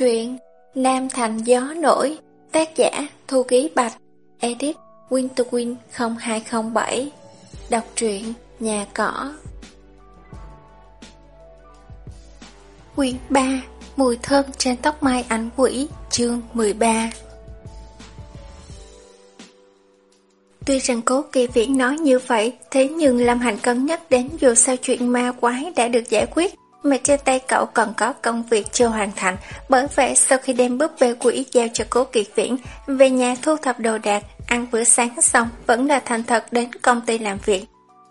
Truyện Nam Thành Gió Nổi Tác giả Thu Ký Bạch Edit winterwind 0207 Đọc truyện Nhà Cỏ. Quyển 3 Mùi thơm trên tóc mai ảnh quỷ Chương 13 Tuy rằng cố kỳ viễn nói như vậy, thế nhưng Lâm Hành cân nhắc đến dù sao chuyện ma quái đã được giải quyết, mà trên tay cậu còn có công việc chưa hoàn thành, bởi vậy sau khi đem búp bê quỷ giao cho cố kiệt viễn, về nhà thu thập đồ đạc, ăn bữa sáng xong vẫn là thành thật đến công ty làm việc.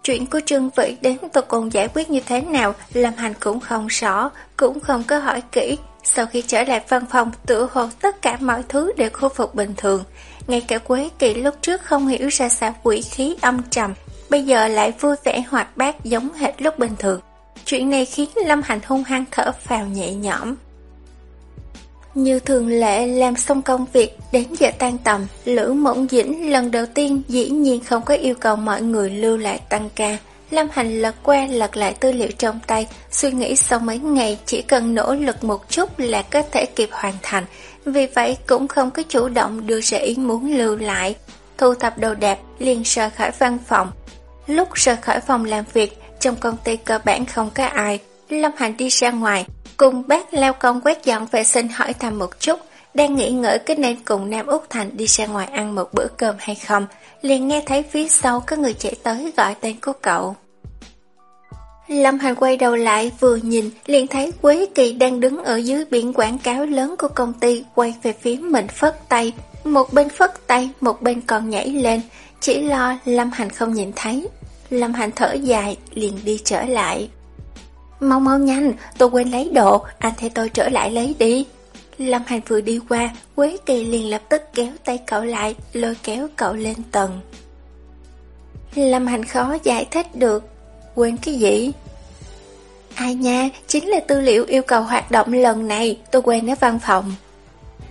Chuyện của Trương Vĩ đến tôi còn giải quyết như thế nào, làm Hành cũng không rõ, cũng không có hỏi kỹ. Sau khi trở lại văn phòng, tự hồ tất cả mọi thứ đều khôi phục bình thường. Ngay cả Quế Kỳ lúc trước không hiểu ra sao quỷ khí âm trầm, bây giờ lại vui vẻ hoạt bát giống hệt lúc bình thường. Chuyện này khiến Lâm Hành hung hăng thở vào nhẹ nhõm. Như thường lệ làm xong công việc, đến giờ tan tầm, Lữ Mộng Dĩnh lần đầu tiên dĩ nhiên không có yêu cầu mọi người lưu lại tăng ca. Lâm Hành lật qua lật lại tư liệu trong tay, suy nghĩ sau mấy ngày chỉ cần nỗ lực một chút là có thể kịp hoàn thành, vì vậy cũng không có chủ động đưa ra ý muốn lưu lại. Thu thập đồ đạc, liền rời khỏi văn phòng. Lúc rời khỏi phòng làm việc, trong công ty cơ bản không có ai, Lâm Hành đi ra ngoài, cùng bác lao công quét dọn vệ sinh hỏi thăm một chút, đang nghĩ ngợi cái nên cùng Nam Úc Thành đi ra ngoài ăn một bữa cơm hay không, liền nghe thấy phía sau có người chạy tới gọi tên của cậu. Lâm Hành quay đầu lại vừa nhìn liền thấy Quế Kỳ đang đứng ở dưới biển quảng cáo lớn của công ty quay về phía mình phất tay. Một bên phất tay, một bên còn nhảy lên, chỉ lo Lâm Hành không nhìn thấy. Lâm Hành thở dài, liền đi trở lại. Mau mau nhanh, tôi quên lấy đồ, anh theo tôi trở lại lấy đi. Lâm Hành vừa đi qua, Quế Kỳ liền lập tức kéo tay cậu lại, lôi kéo cậu lên tầng. Lâm Hành khó giải thích được, quên cái gì? Ai nha, chính là tư liệu yêu cầu hoạt động lần này, tôi quên ở văn phòng.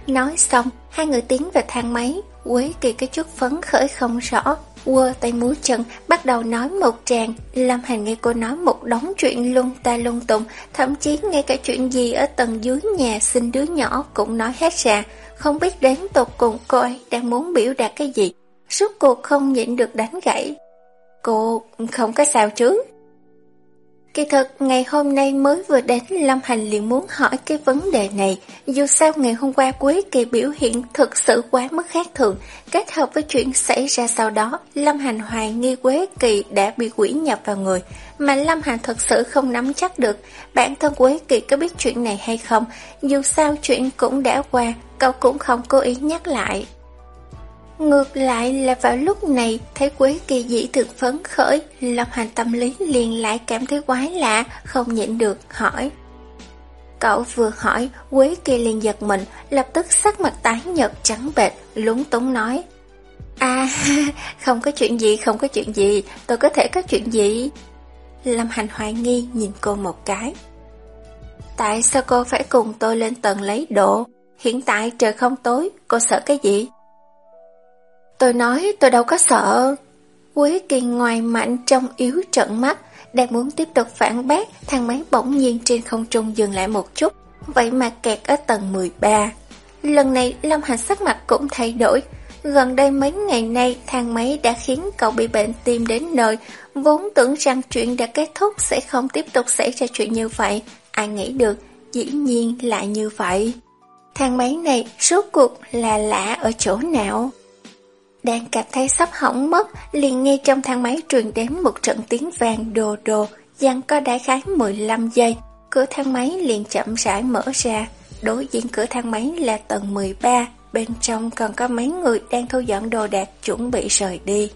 Nói xong, hai người tiến về thang máy, Quế Kỳ cái chút phấn khởi không rõ, quơ tay múa chân, bắt đầu nói một tràng. Lâm Hành nghe cô nói một đống chuyện lung ta lung tung, thậm chí ngay cả chuyện gì ở tầng dưới nhà sinh đứa nhỏ cũng nói hết ra. Không biết đến tột cùng cô ấy đang muốn biểu đạt cái gì. Suốt cuộc không nhịn được đánh gãy. Cô không có sao chứ? Kỳ thật, ngày hôm nay mới vừa đến Lâm Hành liền muốn hỏi cái vấn đề này. Dù sao ngày hôm qua Quế Kỳ biểu hiện thực sự quá mức khác thường, kết hợp với chuyện xảy ra sau đó, Lâm Hành hoài nghi Quế Kỳ đã bị quỷ nhập vào người, mà Lâm Hành thật sự không nắm chắc được bản thân Quế Kỳ có biết chuyện này hay không. Dù sao chuyện cũng đã qua, cậu cũng không cố ý nhắc lại. Ngược lại là vào lúc này, thấy Quế Kỳ dĩ thực phấn khởi, Lâm Hành tâm lý liền lại cảm thấy quái lạ, không nhịn được, hỏi. Cậu vừa hỏi, Quế Kỳ liền giật mình, lập tức sắc mặt tái nhợt trắng bệch, lúng túng nói. À, không có chuyện gì, không có chuyện gì, tôi có thể có chuyện gì? Lâm Hành hoài nghi nhìn cô một cái. Tại sao cô phải cùng tôi lên tầng lấy đồ? Hiện tại trời không tối, cô sợ cái gì? Tôi nói tôi đâu có sợ. Quế kỳ ngoài mạnh trong yếu trận mắt, đang muốn tiếp tục phản bác, thang máy bỗng nhiên trên không trung dừng lại một chút, vậy mà kẹt ở tầng 13. Lần này Lâm Hành sắc mặt cũng thay đổi, gần đây mấy ngày nay thang máy đã khiến cậu bị bệnh tim đến nơi, vốn tưởng rằng chuyện đã kết thúc sẽ không tiếp tục xảy ra chuyện như vậy, ai nghĩ được, dĩ nhiên lại như vậy. Thang máy này rốt cuộc là lạ ở chỗ nào? Đang cảm thấy sắp hỏng mất, liền nghe trong thang máy truyền đến một trận tiếng vàng đồ đồ, dằn có đại khái 15 giây. Cửa thang máy liền chậm rãi mở ra. Đối diện cửa thang máy là tầng 13, bên trong còn có mấy người đang thu dọn đồ đạc chuẩn bị rời đi.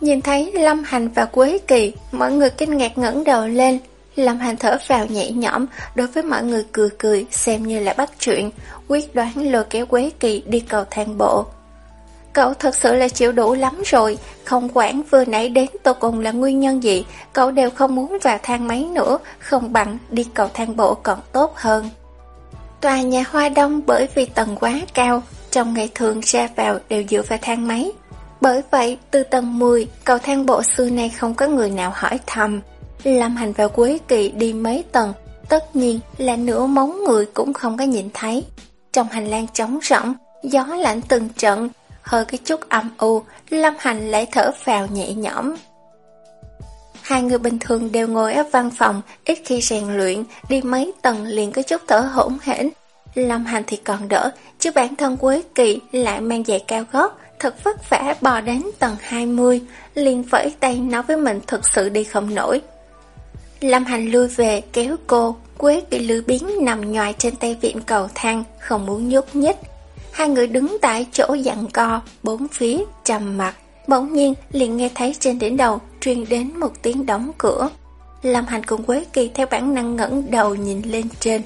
Nhìn thấy Lâm Hành và Quế Kỳ, mọi người kinh ngạc ngẩng đầu lên. Lâm Hành thở vào nhẹ nhõm, đối với mọi người cười cười, xem như là bắt chuyện, quyết đoán lôi kéo Quế Kỳ đi cầu thang bộ. Cậu thật sự là chịu đủ lắm rồi, không quản vừa nãy đến tôi cùng là nguyên nhân gì, cậu đều không muốn vào thang máy nữa, không bằng đi cầu thang bộ còn tốt hơn. Tòa nhà Hoa Đông bởi vì tầng quá cao, trong ngày thường ra vào đều dựa vào thang máy. Bởi vậy, từ tầng 10, cầu thang bộ xưa nay không có người nào hỏi thăm Lâm Hành vào cuối Kỳ đi mấy tầng, tất nhiên là nửa móng người cũng không có nhìn thấy. Trong hành lang trống rỗng, gió lạnh từng trận, hơi cái chút âm u, Lâm Hành lại thở vào nhẹ nhõm. Hai người bình thường đều ngồi ở văn phòng, ít khi rèn luyện, đi mấy tầng liền có chút thở hỗn hển. Lâm Hành thì còn đỡ, chứ bản thân Quế Kỳ lại mang giày cao gót, thật vất vả bò đến tầng 20, liền vẫy tay nói với mình thực sự đi không nổi. Lâm Hành lui về kéo cô, Quế Kỳ lưu biến nằm nhòi trên tay viện cầu thang, không muốn nhúc nhích. Hai người đứng tại chỗ dặn co, bốn phía, trầm mặt. Bỗng nhiên liền nghe thấy trên đỉnh đầu truyền đến một tiếng đóng cửa. Lâm Hành cùng Quế Kỳ theo bản năng ngẩng đầu nhìn lên trên.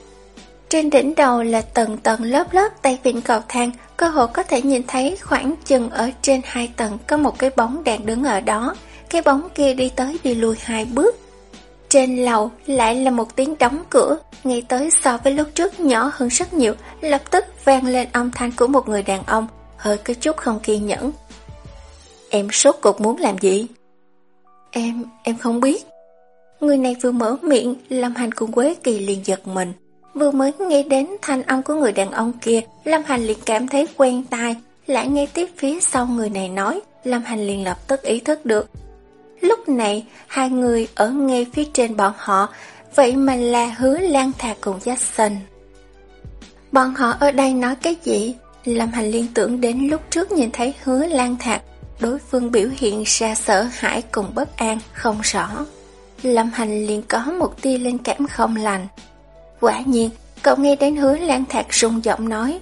Trên đỉnh đầu là tầng tầng lớp lớp tay vịn cầu thang, cơ hội có thể nhìn thấy khoảng chừng ở trên hai tầng có một cái bóng đang đứng ở đó. Cái bóng kia đi tới đi lui hai bước. Trên lầu lại là một tiếng đóng cửa, ngay tới so với lúc trước nhỏ hơn rất nhiều, lập tức vang lên âm thanh của một người đàn ông, hơi có chút không kiên nhẫn. Em sốt cục muốn làm gì? Em, em không biết. Người này vừa mở miệng, Lâm Hành cùng Quế Kỳ liền giật mình. Vừa mới nghe đến thanh âm của người đàn ông kia, Lâm Hành liền cảm thấy quen tai, lại nghe tiếp phía sau người này nói, Lâm Hành liền lập tức ý thức được. Lúc này, hai người ở ngay phía trên bọn họ, vậy mà là hứa lan thạc cùng Jackson. Bọn họ ở đây nói cái gì? Lâm Hành liên tưởng đến lúc trước nhìn thấy hứa lan thạc, đối phương biểu hiện ra sợ hãi cùng bất an, không rõ. Lâm Hành liền có một tia lên cảm không lành. Quả nhiên, cậu nghe đến hứa lan thạc rung giọng nói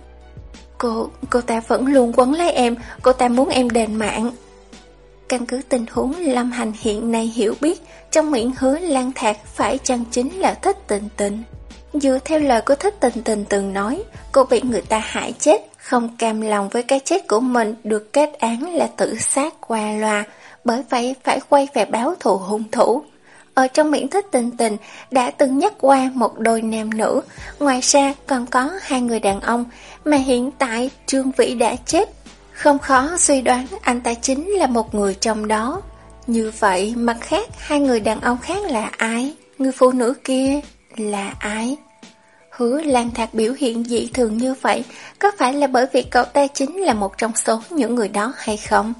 Cô, cô ta vẫn luôn quấn lấy em, cô ta muốn em đền mạng. Căn cứ tình huống Lâm Hành hiện nay hiểu biết, trong miệng hứa lan thạc phải chăng chính là thích tình tình. Dựa theo lời của thích tình tình từng nói, cô bị người ta hại chết, không cam lòng với cái chết của mình được kết án là tự sát qua loa, bởi vậy phải quay về báo thù hung thủ. Ở trong miệng thích tình tình đã từng nhắc qua một đôi nam nữ, ngoài ra còn có hai người đàn ông, mà hiện tại Trương Vĩ đã chết. Không khó suy đoán anh ta chính là một người trong đó. Như vậy, mặt khác, hai người đàn ông khác là ai? Người phụ nữ kia là ai? Hứa Lan Thạc biểu hiện dị thường như vậy, có phải là bởi vì cậu ta chính là một trong số những người đó hay không?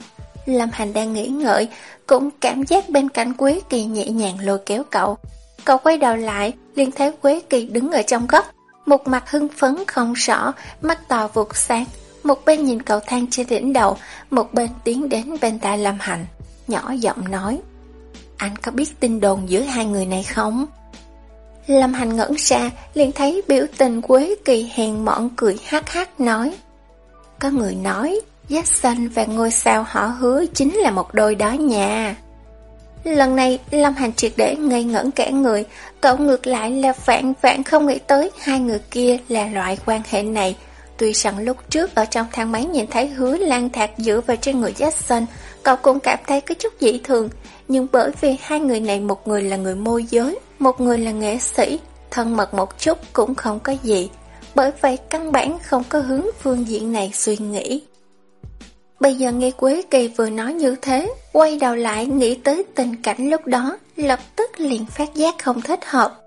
Lâm Hành đang nghĩ ngợi, cũng cảm giác bên cạnh Quế Kỳ nhẹ nhàng lôi kéo cậu. Cậu quay đầu lại, liền thấy Quế Kỳ đứng ở trong góc, một mặt hưng phấn không rõ, mắt to vụt sáng. Một bên nhìn cầu thang trên đỉnh đầu, một bên tiến đến bên tai Lâm Hành, nhỏ giọng nói. Anh có biết tin đồn giữa hai người này không? Lâm Hành ngẩn ra, liền thấy biểu tình Quế Kỳ hèn mọn cười hát hát nói. Có người nói, Jackson và ngôi sao họ hứa chính là một đôi đó nha. Lần này, Lâm Hành triệt để ngây ngẩn cả người, cậu ngược lại là vạn vạn không nghĩ tới hai người kia là loại quan hệ này. Tuy rằng lúc trước ở trong thang máy nhìn thấy hứa lan thạc dựa vào trên người Jackson, cậu cũng cảm thấy có chút dị thường, nhưng bởi vì hai người này một người là người môi giới, một người là nghệ sĩ, thân mật một chút cũng không có gì. Bởi vậy căn bản không có hướng phương diện này suy nghĩ. Bây giờ nghe Quế Kỳ vừa nói như thế, quay đầu lại nghĩ tới tình cảnh lúc đó, lập tức liền phát giác không thích hợp.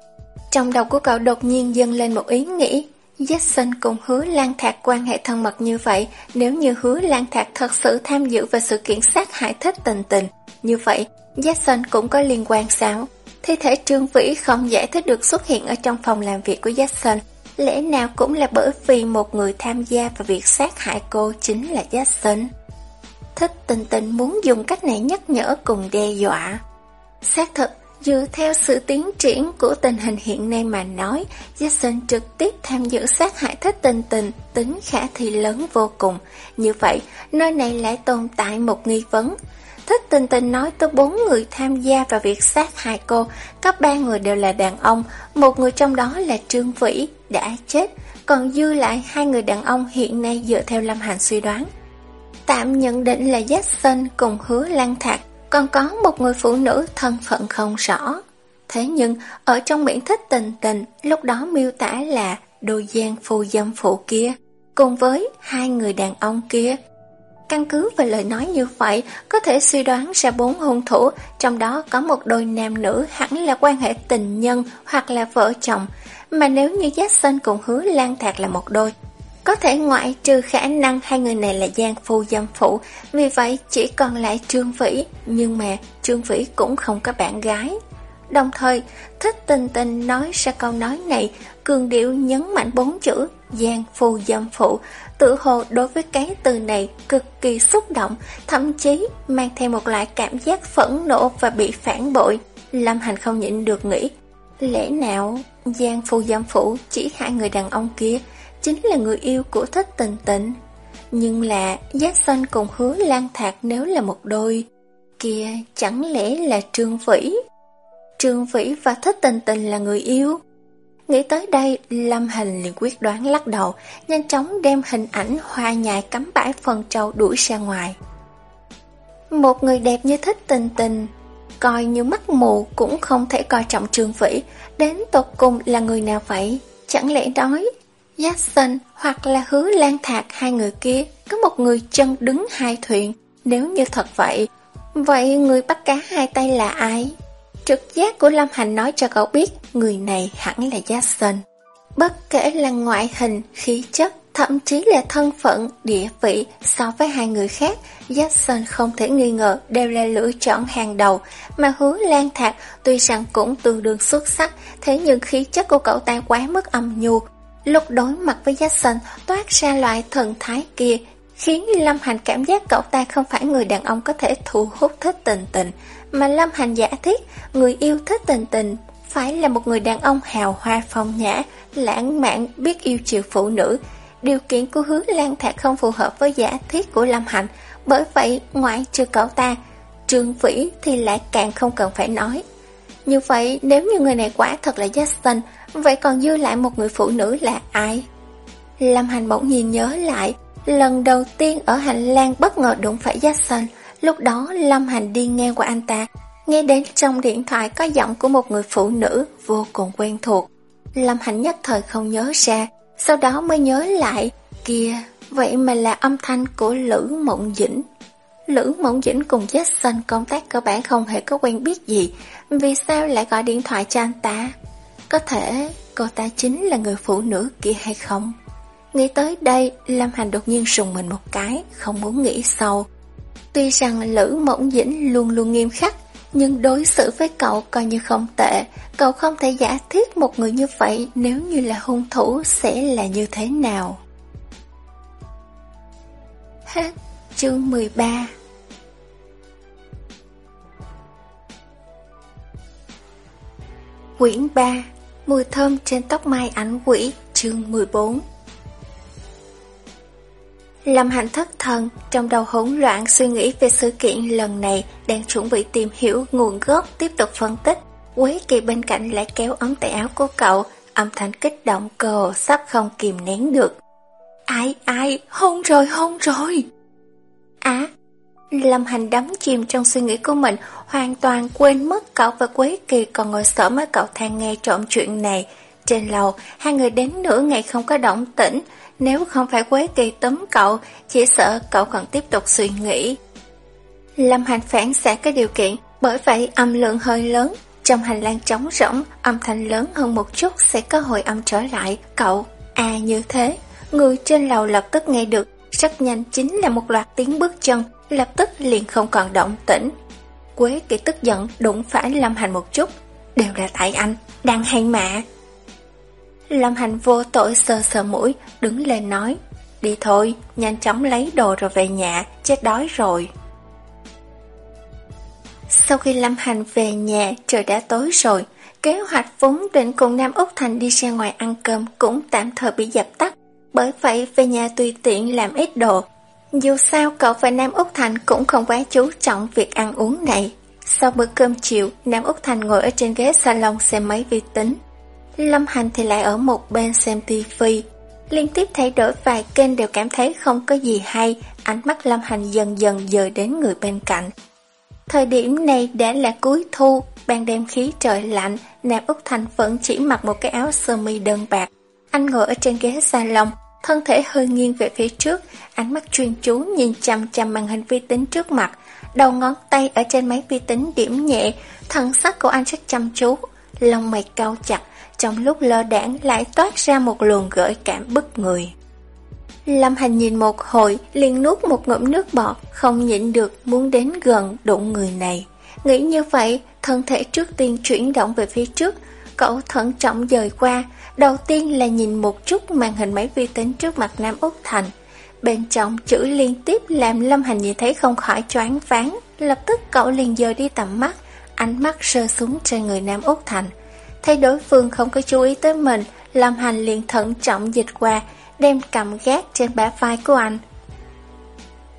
Trong đầu của cậu đột nhiên dâng lên một ý nghĩ, Jackson cùng hứa Lan Thạc quan hệ thân mật như vậy, nếu như hứa Lan Thạc thật sự tham dự vào sự kiện sát hại thích tình tình, như vậy Jackson cũng có liên quan sao? Thi thể Trương Vĩ không giải thích được xuất hiện ở trong phòng làm việc của Jackson, lẽ nào cũng là bởi vì một người tham gia vào việc sát hại cô chính là Jackson. Thích tình tình muốn dùng cách này nhắc nhở cùng đe dọa. Xác thực, dựa theo sự tiến triển của tình hình hiện nay mà nói, Jackson trực tiếp tham dự sát hại thích tình tình, tính khả thi lớn vô cùng. Như vậy, nơi này lại tồn tại một nghi vấn. Thích tình tình nói tới bốn người tham gia vào việc sát hại cô, các ba người đều là đàn ông, một người trong đó là Trương Vĩ, đã chết, còn dư lại hai người đàn ông hiện nay dựa theo Lâm Hành suy đoán Tạm nhận định là Jackson cùng hứa lan thạc, còn có một người phụ nữ thân phận không rõ. Thế nhưng, ở trong miệng thích tình tình, lúc đó miêu tả là đôi gian phu dâm phụ kia, cùng với hai người đàn ông kia. Căn cứ về lời nói như vậy, có thể suy đoán ra bốn hung thủ, trong đó có một đôi nam nữ hẳn là quan hệ tình nhân hoặc là vợ chồng. Mà nếu như Jackson cùng hứa Lan Thạc là một đôi, có thể ngoại trừ khả năng hai người này là gian phu dâm phụ, vì vậy chỉ còn lại Trương Vĩ, nhưng mà Trương Vĩ cũng không có bạn gái. Đồng thời, thích tình tình nói ra câu nói này, cường điệu nhấn mạnh bốn chữ gian phu dâm phụ, tự hồ đối với cái từ này cực kỳ xúc động, thậm chí mang theo một loại cảm giác phẫn nộ và bị phản bội. Lâm Hành không nhịn được nghĩ, lẽ nào gian phu dâm phụ chỉ hai người đàn ông kia chính là người yêu của thích tình tình. Nhưng là Giác Xanh cùng hứa lan thạc nếu là một đôi, kia chẳng lẽ là Trương Vĩ? Trương Vĩ và thích tình tình là người yêu. Nghĩ tới đây, Lâm Hình liền quyết đoán lắc đầu, nhanh chóng đem hình ảnh hoa nhài cắm bãi phần trâu đuổi ra ngoài. Một người đẹp như thích tình tình, coi như mắt mù cũng không thể coi trọng Trương Vĩ, đến tột cùng là người nào vậy? Chẳng lẽ nói Jackson hoặc là hứa lan thạc hai người kia có một người chân đứng hai thuyền. Nếu như thật vậy, vậy người bắt cá hai tay là ai? Trực giác của Lâm Hành nói cho cậu biết người này hẳn là Jackson. Bất kể là ngoại hình, khí chất, thậm chí là thân phận, địa vị so với hai người khác, Jackson không thể nghi ngờ đều là lựa chọn hàng đầu, mà hứa lan thạc tuy rằng cũng tương đương xuất sắc, thế nhưng khí chất của cậu ta quá mức âm nhu, Lúc đối mặt với Jackson toát ra loại thần thái kia, khiến Lâm Hành cảm giác cậu ta không phải người đàn ông có thể thu hút thích tình tình, mà Lâm Hành giả thiết người yêu thích tình tình phải là một người đàn ông hào hoa phong nhã, lãng mạn, biết yêu chiều phụ nữ. Điều kiện của hứa lan thạc không phù hợp với giả thiết của Lâm Hành, bởi vậy ngoại trừ cậu ta, Trương Vĩ thì lại càng không cần phải nói. Như vậy, nếu như người này quả thật là Justin, vậy còn dư lại một người phụ nữ là ai? Lâm Hành bỗng nhiên nhớ lại, lần đầu tiên ở hành lang bất ngờ đụng phải Jackson, lúc đó Lâm Hành đi ngang qua anh ta, nghe đến trong điện thoại có giọng của một người phụ nữ vô cùng quen thuộc. Lâm Hành nhất thời không nhớ ra, sau đó mới nhớ lại, kìa, vậy mà là âm thanh của Lữ Mộng Dĩnh. Lữ Mộng Dĩnh cùng Jackson công tác cơ bản không hề có quen biết gì, vì sao lại gọi điện thoại cho anh ta? Có thể cô ta chính là người phụ nữ kia hay không? Nghĩ tới đây, Lâm Hành đột nhiên sùng mình một cái, không muốn nghĩ sâu. Tuy rằng Lữ Mộng Dĩnh luôn luôn nghiêm khắc, nhưng đối xử với cậu coi như không tệ. Cậu không thể giả thiết một người như vậy nếu như là hung thủ sẽ là như thế nào. Hết chương 13 Quyển 3 Mùi thơm trên tóc mai ánh quỷ, Chương 14 Lâm hạnh thất thần, Trong đầu hỗn loạn suy nghĩ về sự kiện lần này Đang chuẩn bị tìm hiểu nguồn gốc Tiếp tục phân tích. Quế kỳ bên cạnh lại kéo ống tay áo của cậu, Âm thanh kích động cờ Sắp không kìm nén được. Ai ai, hôn rồi hôn rồi. Á Lâm Hành đắm chìm trong suy nghĩ của mình, hoàn toàn quên mất cậu và Quế Kỳ còn ngồi sở mới cậu thang nghe trộm chuyện này. Trên lầu, hai người đến nửa ngày không có động tĩnh, nếu không phải Quế Kỳ tấm cậu, chỉ sợ cậu còn tiếp tục suy nghĩ. Lâm Hành phản xạ cái điều kiện, bởi vậy âm lượng hơi lớn, trong hành lang trống rỗng, âm thanh lớn hơn một chút sẽ có hồi âm trở lại, cậu, à như thế. Người trên lầu lập tức nghe được, rất nhanh chính là một loạt tiếng bước chân, lập tức liền không còn động tĩnh. Quế kỳ tức giận đụng phải Lâm Hành một chút, đều là tại anh, đang hay mạ. Lâm Hành vô tội sờ sờ mũi, đứng lên nói, đi thôi, nhanh chóng lấy đồ rồi về nhà, chết đói rồi. Sau khi Lâm Hành về nhà, trời đã tối rồi, kế hoạch vốn định cùng Nam Úc Thành đi ra ngoài ăn cơm cũng tạm thời bị dập tắt, bởi vậy về nhà tùy tiện làm ít đồ, dù sao cậu và Nam Úc Thành cũng không quá chú trọng việc ăn uống này. Sau bữa cơm chiều, Nam Úc Thành ngồi ở trên ghế salon xem máy vi tính. Lâm Hành thì lại ở một bên xem tivi. Liên tiếp thay đổi vài kênh đều cảm thấy không có gì hay, ánh mắt Lâm Hành dần dần dời đến người bên cạnh. Thời điểm này đã là cuối thu, ban đêm khí trời lạnh, Nam Úc Thành vẫn chỉ mặc một cái áo sơ mi đơn bạc. Anh ngồi ở trên ghế salon, thân thể hơi nghiêng về phía trước, ánh mắt chuyên chú nhìn chằm chằm màn hình vi tính trước mặt, đầu ngón tay ở trên máy vi tính điểm nhẹ, thân sắc của anh rất chăm chú, lông mày cau chặt, trong lúc lơ đãng lại toát ra một luồng gợi cảm bức người. Lâm Hành nhìn một hồi, liền nuốt một ngụm nước bọt, không nhịn được muốn đến gần đụng người này. Nghĩ như vậy, thân thể trước tiên chuyển động về phía trước, cậu thận trọng dời qua, đầu tiên là nhìn một chút màn hình máy vi tính trước mặt Nam Úc Thành. Bên trong chữ liên tiếp làm Lâm Hành nhìn thấy không khỏi choáng váng, lập tức cậu liền dời đi tầm mắt, ánh mắt rơi xuống trên người Nam Úc Thành. Thấy đối phương không có chú ý tới mình, Lâm Hành liền thận trọng dịch qua, đem cầm gác trên bả vai của anh.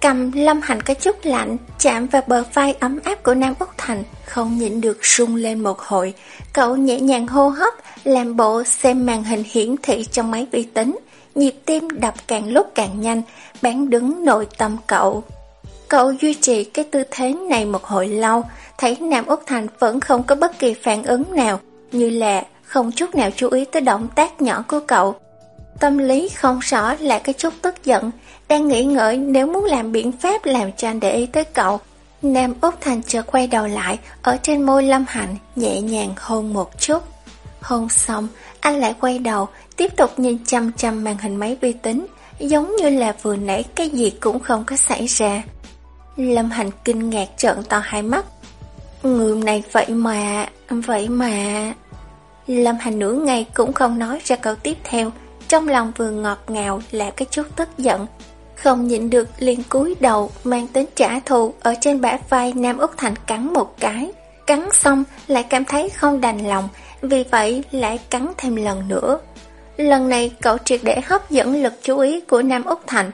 Cầm Lâm Hành có chút lạnh, chạm vào bờ vai ấm áp của Nam Úc Thành, không nhịn được rung lên một hồi. Cậu nhẹ nhàng hô hấp, làm bộ xem màn hình hiển thị trong máy vi tính. Nhịp tim đập càng lúc càng nhanh, bán đứng nội tâm cậu. Cậu duy trì cái tư thế này một hồi lâu, thấy Nam Úc Thành vẫn không có bất kỳ phản ứng nào, như là không chút nào chú ý tới động tác nhỏ của cậu. Tâm lý không rõ là cái chút tức giận, đang nghĩ ngợi nếu muốn làm biện pháp làm cho anh để ý tới cậu. Nam Úc Thành chợt quay đầu lại, ở trên môi Lâm Hạnh nhẹ nhàng hôn một chút. Hôn xong, anh lại quay đầu, tiếp tục nhìn chăm chăm màn hình máy vi tính, giống như là vừa nãy cái gì cũng không có xảy ra. Lâm Hành kinh ngạc trợn to hai mắt. Người này vậy mà, vậy mà... Lâm Hành nửa ngày cũng không nói ra câu tiếp theo, trong lòng vừa ngọt ngào là cái chút tức giận. Không nhịn được liền cúi đầu mang tính trả thù ở trên bả vai Nam Úc Thành cắn một cái. Cắn xong lại cảm thấy không đành lòng, vì vậy lại cắn thêm lần nữa. Lần này cậu triệt để hấp dẫn lực chú ý của Nam Úc Thành.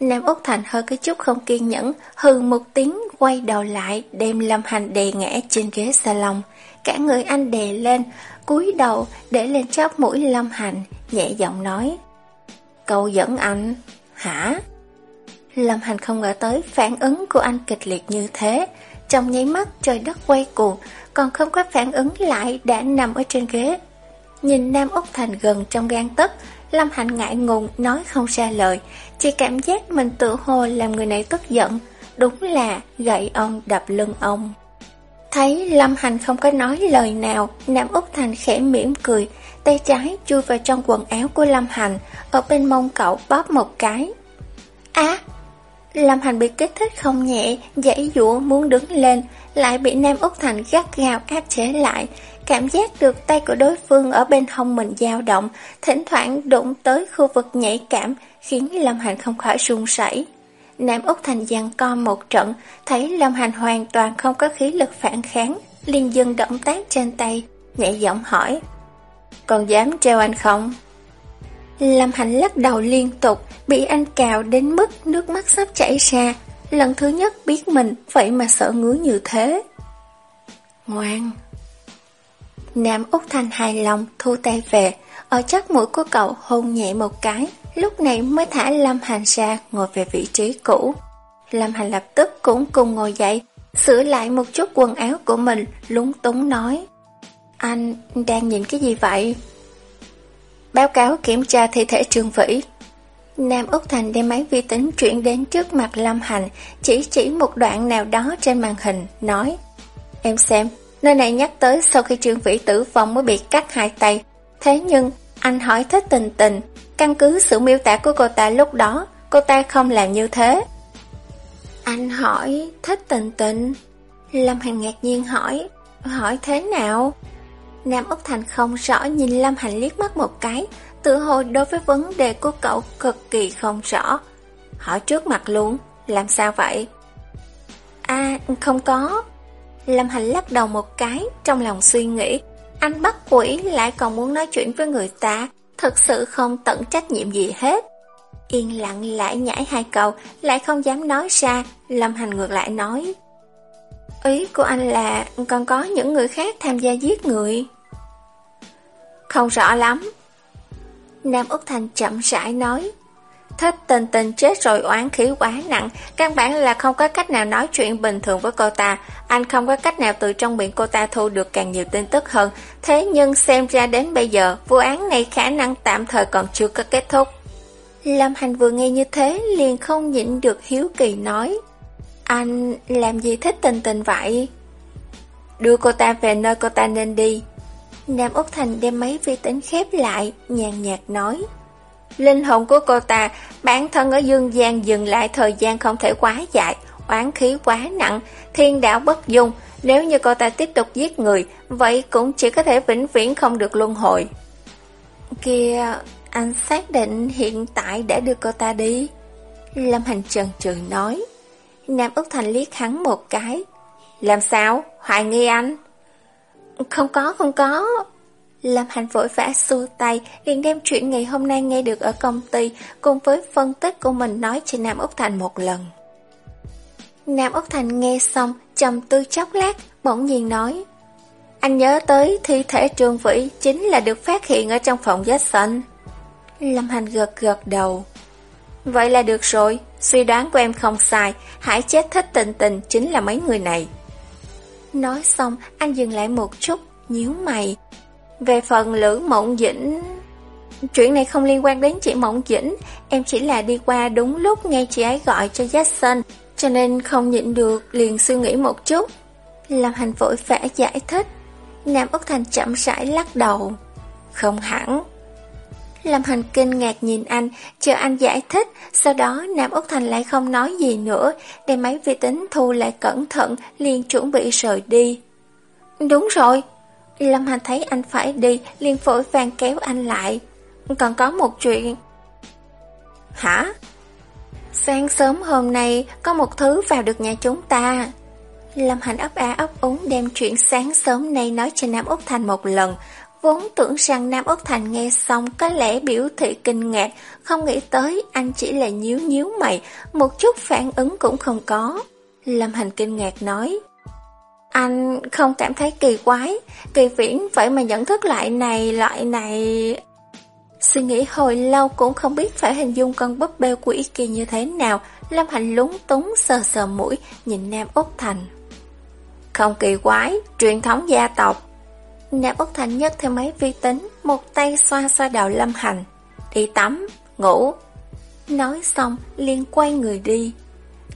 Nam Úc Thành hơi cái chút không kiên nhẫn, hừ một tiếng quay đầu lại đem Lâm Hành đè ngã trên ghế salon. Cả người anh đè lên, cúi đầu để lên chóp mũi Lâm Hành, nhẹ giọng nói. Câu dẫn anh, hả? Lâm Hành không ngờ tới phản ứng của anh kịch liệt như thế. Trong nháy mắt trời đất quay cuồng, còn không có phản ứng lại đã nằm ở trên ghế. Nhìn Nam Úc Thành gần trong gan tấc, Lâm Hành ngại ngùng nói không ra lời, chỉ cảm giác mình tự hồ làm người này tức giận, đúng là gậy ông đập lưng ông. Thấy Lâm Hành không có nói lời nào, Nam Úc Thành khẽ mỉm cười, tay trái chui vào trong quần áo của Lâm Hành, ở bên mông cậu bóp một cái. Á! Lâm Hành bị kích thích không nhẹ, dãy dụa muốn đứng lên, lại bị Nam Úc Thành gắt gào áp chế lại. Cảm giác được tay của đối phương ở bên hông mình dao động, thỉnh thoảng đụng tới khu vực nhạy cảm, khiến Lâm Hành không khỏi run sẩy. Nam Úc Thành giằng co một trận, thấy Lâm Hành hoàn toàn không có khí lực phản kháng, liền dừng động tác trên tay, nhẹ giọng hỏi. Còn dám treo anh không? Lâm Hành lắc đầu liên tục, bị anh cào đến mức nước mắt sắp chảy ra. Lần thứ nhất biết mình, vậy mà sợ ngứa như thế. Ngoan. Nam Úc Thành hài lòng, thu tay về, ở chắc mũi của cậu hôn nhẹ một cái, lúc này mới thả Lâm Hành ra, ngồi về vị trí cũ. Lâm Hành lập tức cũng cùng ngồi dậy, sửa lại một chút quần áo của mình, lúng túng nói. Anh đang nhìn cái gì vậy? Báo cáo kiểm tra thi thể Trương Vĩ. Nam Úc Thành đem máy vi tính chuyển đến trước mặt Lâm Hành, chỉ chỉ một đoạn nào đó trên màn hình, nói Em xem, nơi này nhắc tới sau khi Trương Vĩ tử vong mới bị cắt hai tay. Thế nhưng, anh hỏi thích tình tình, căn cứ sự miêu tả của cô ta lúc đó, cô ta không làm như thế. Anh hỏi thích tình tình. Lâm Hành ngạc nhiên hỏi, hỏi thế nào? Nam Úc Thành không rõ nhìn Lâm Hành liếc mắt một cái, tự hồ đối với vấn đề của cậu cực kỳ không rõ. Hỏi trước mặt luôn, làm sao vậy? À, không có. Lâm Hành lắc đầu một cái, trong lòng suy nghĩ, anh bắt quỷ lại còn muốn nói chuyện với người ta, thật sự không tận trách nhiệm gì hết. Yên lặng lại nhảy hai câu, lại không dám nói ra, Lâm Hành ngược lại nói. Ý của anh là còn có những người khác tham gia giết người. Không rõ lắm. Nam Úc Thành chậm rãi nói. Thích tình tình chết rồi oán khí quá nặng, căn bản là không có cách nào nói chuyện bình thường với cô ta. Anh không có cách nào từ trong miệng cô ta thu được càng nhiều tin tức hơn. Thế nhưng xem ra đến bây giờ, vụ án này khả năng tạm thời còn chưa có kết thúc. Lâm Hành vừa nghe như thế liền không nhịn được hiếu kỳ nói. Anh làm gì thích tình tình vậy? Đưa cô ta về nơi cô ta nên đi. Nam Úc Thành đem mấy vi tính khép lại, nhàn nhạt nói. Linh hồn của cô ta, bản thân ở dương gian dừng lại thời gian không thể quá dài, oán khí quá nặng, thiên đạo bất dung. Nếu như cô ta tiếp tục giết người, vậy cũng chỉ có thể vĩnh viễn không được luân hồi. Kia, anh xác định hiện tại đã đưa cô ta đi. Lâm Hành Trần trừ nói. Nam Úc Thành liếc hắn một cái. Làm sao? Hoài nghi anh? Không có, không có. Lâm Hành vội vã xua tay, liền đem chuyện ngày hôm nay nghe được ở công ty, cùng với phân tích của mình nói cho Nam Úc Thành một lần. Nam Úc Thành nghe xong, trầm tư chốc lát, bỗng nhiên nói. Anh nhớ tới thi thể Trương Vĩ chính là được phát hiện ở trong phòng Jackson. Lâm Hành gật gật đầu. Vậy là được rồi, suy đoán của em không sai, hãy chết thích tình tình chính là mấy người này. Nói xong, anh dừng lại một chút, nhíu mày. Về phần Lữ Mộng Dĩnh... Chuyện này không liên quan đến chị Mộng Dĩnh, em chỉ là đi qua đúng lúc nghe chị ấy gọi cho Jackson, cho nên không nhịn được liền suy nghĩ một chút. Làm hành vội vã giải thích. Nam Úc Thành chậm rãi lắc đầu. Không hẳn. Lâm Hành kinh ngạc nhìn anh, chờ anh giải thích, sau đó Nam Úc Thành lại không nói gì nữa, đem máy vi tính thu lại cẩn thận, liền chuẩn bị rời đi. Đúng rồi, Lâm Hành thấy anh phải đi, liền vội vàng kéo anh lại. Còn có một chuyện. Hả? Sáng sớm hôm nay có một thứ vào được nhà chúng ta. Lâm Hành ấp á ấp úng đem chuyện sáng sớm nay nói cho Nam Úc Thành một lần, Vốn tưởng rằng Nam Úc Thành nghe xong có lẽ biểu thị kinh ngạc, không nghĩ tới anh chỉ là nhíu nhíu mày, một chút phản ứng cũng không có. Lâm Hành kinh ngạc nói, anh không cảm thấy kỳ quái, kỳ viễn vậy mà nhận thức lại này, loại này... Suy nghĩ hồi lâu cũng không biết phải hình dung con búp bê quỷ kia như thế nào, Lâm Hành lúng túng sờ sờ mũi, nhìn Nam Úc Thành. Không kỳ quái, truyền thống gia tộc, Nam Úc Thành nhấc theo máy vi tính, một tay xoa xoa đầu Lâm Hành. Đi tắm, ngủ. Nói xong, liền quay người đi.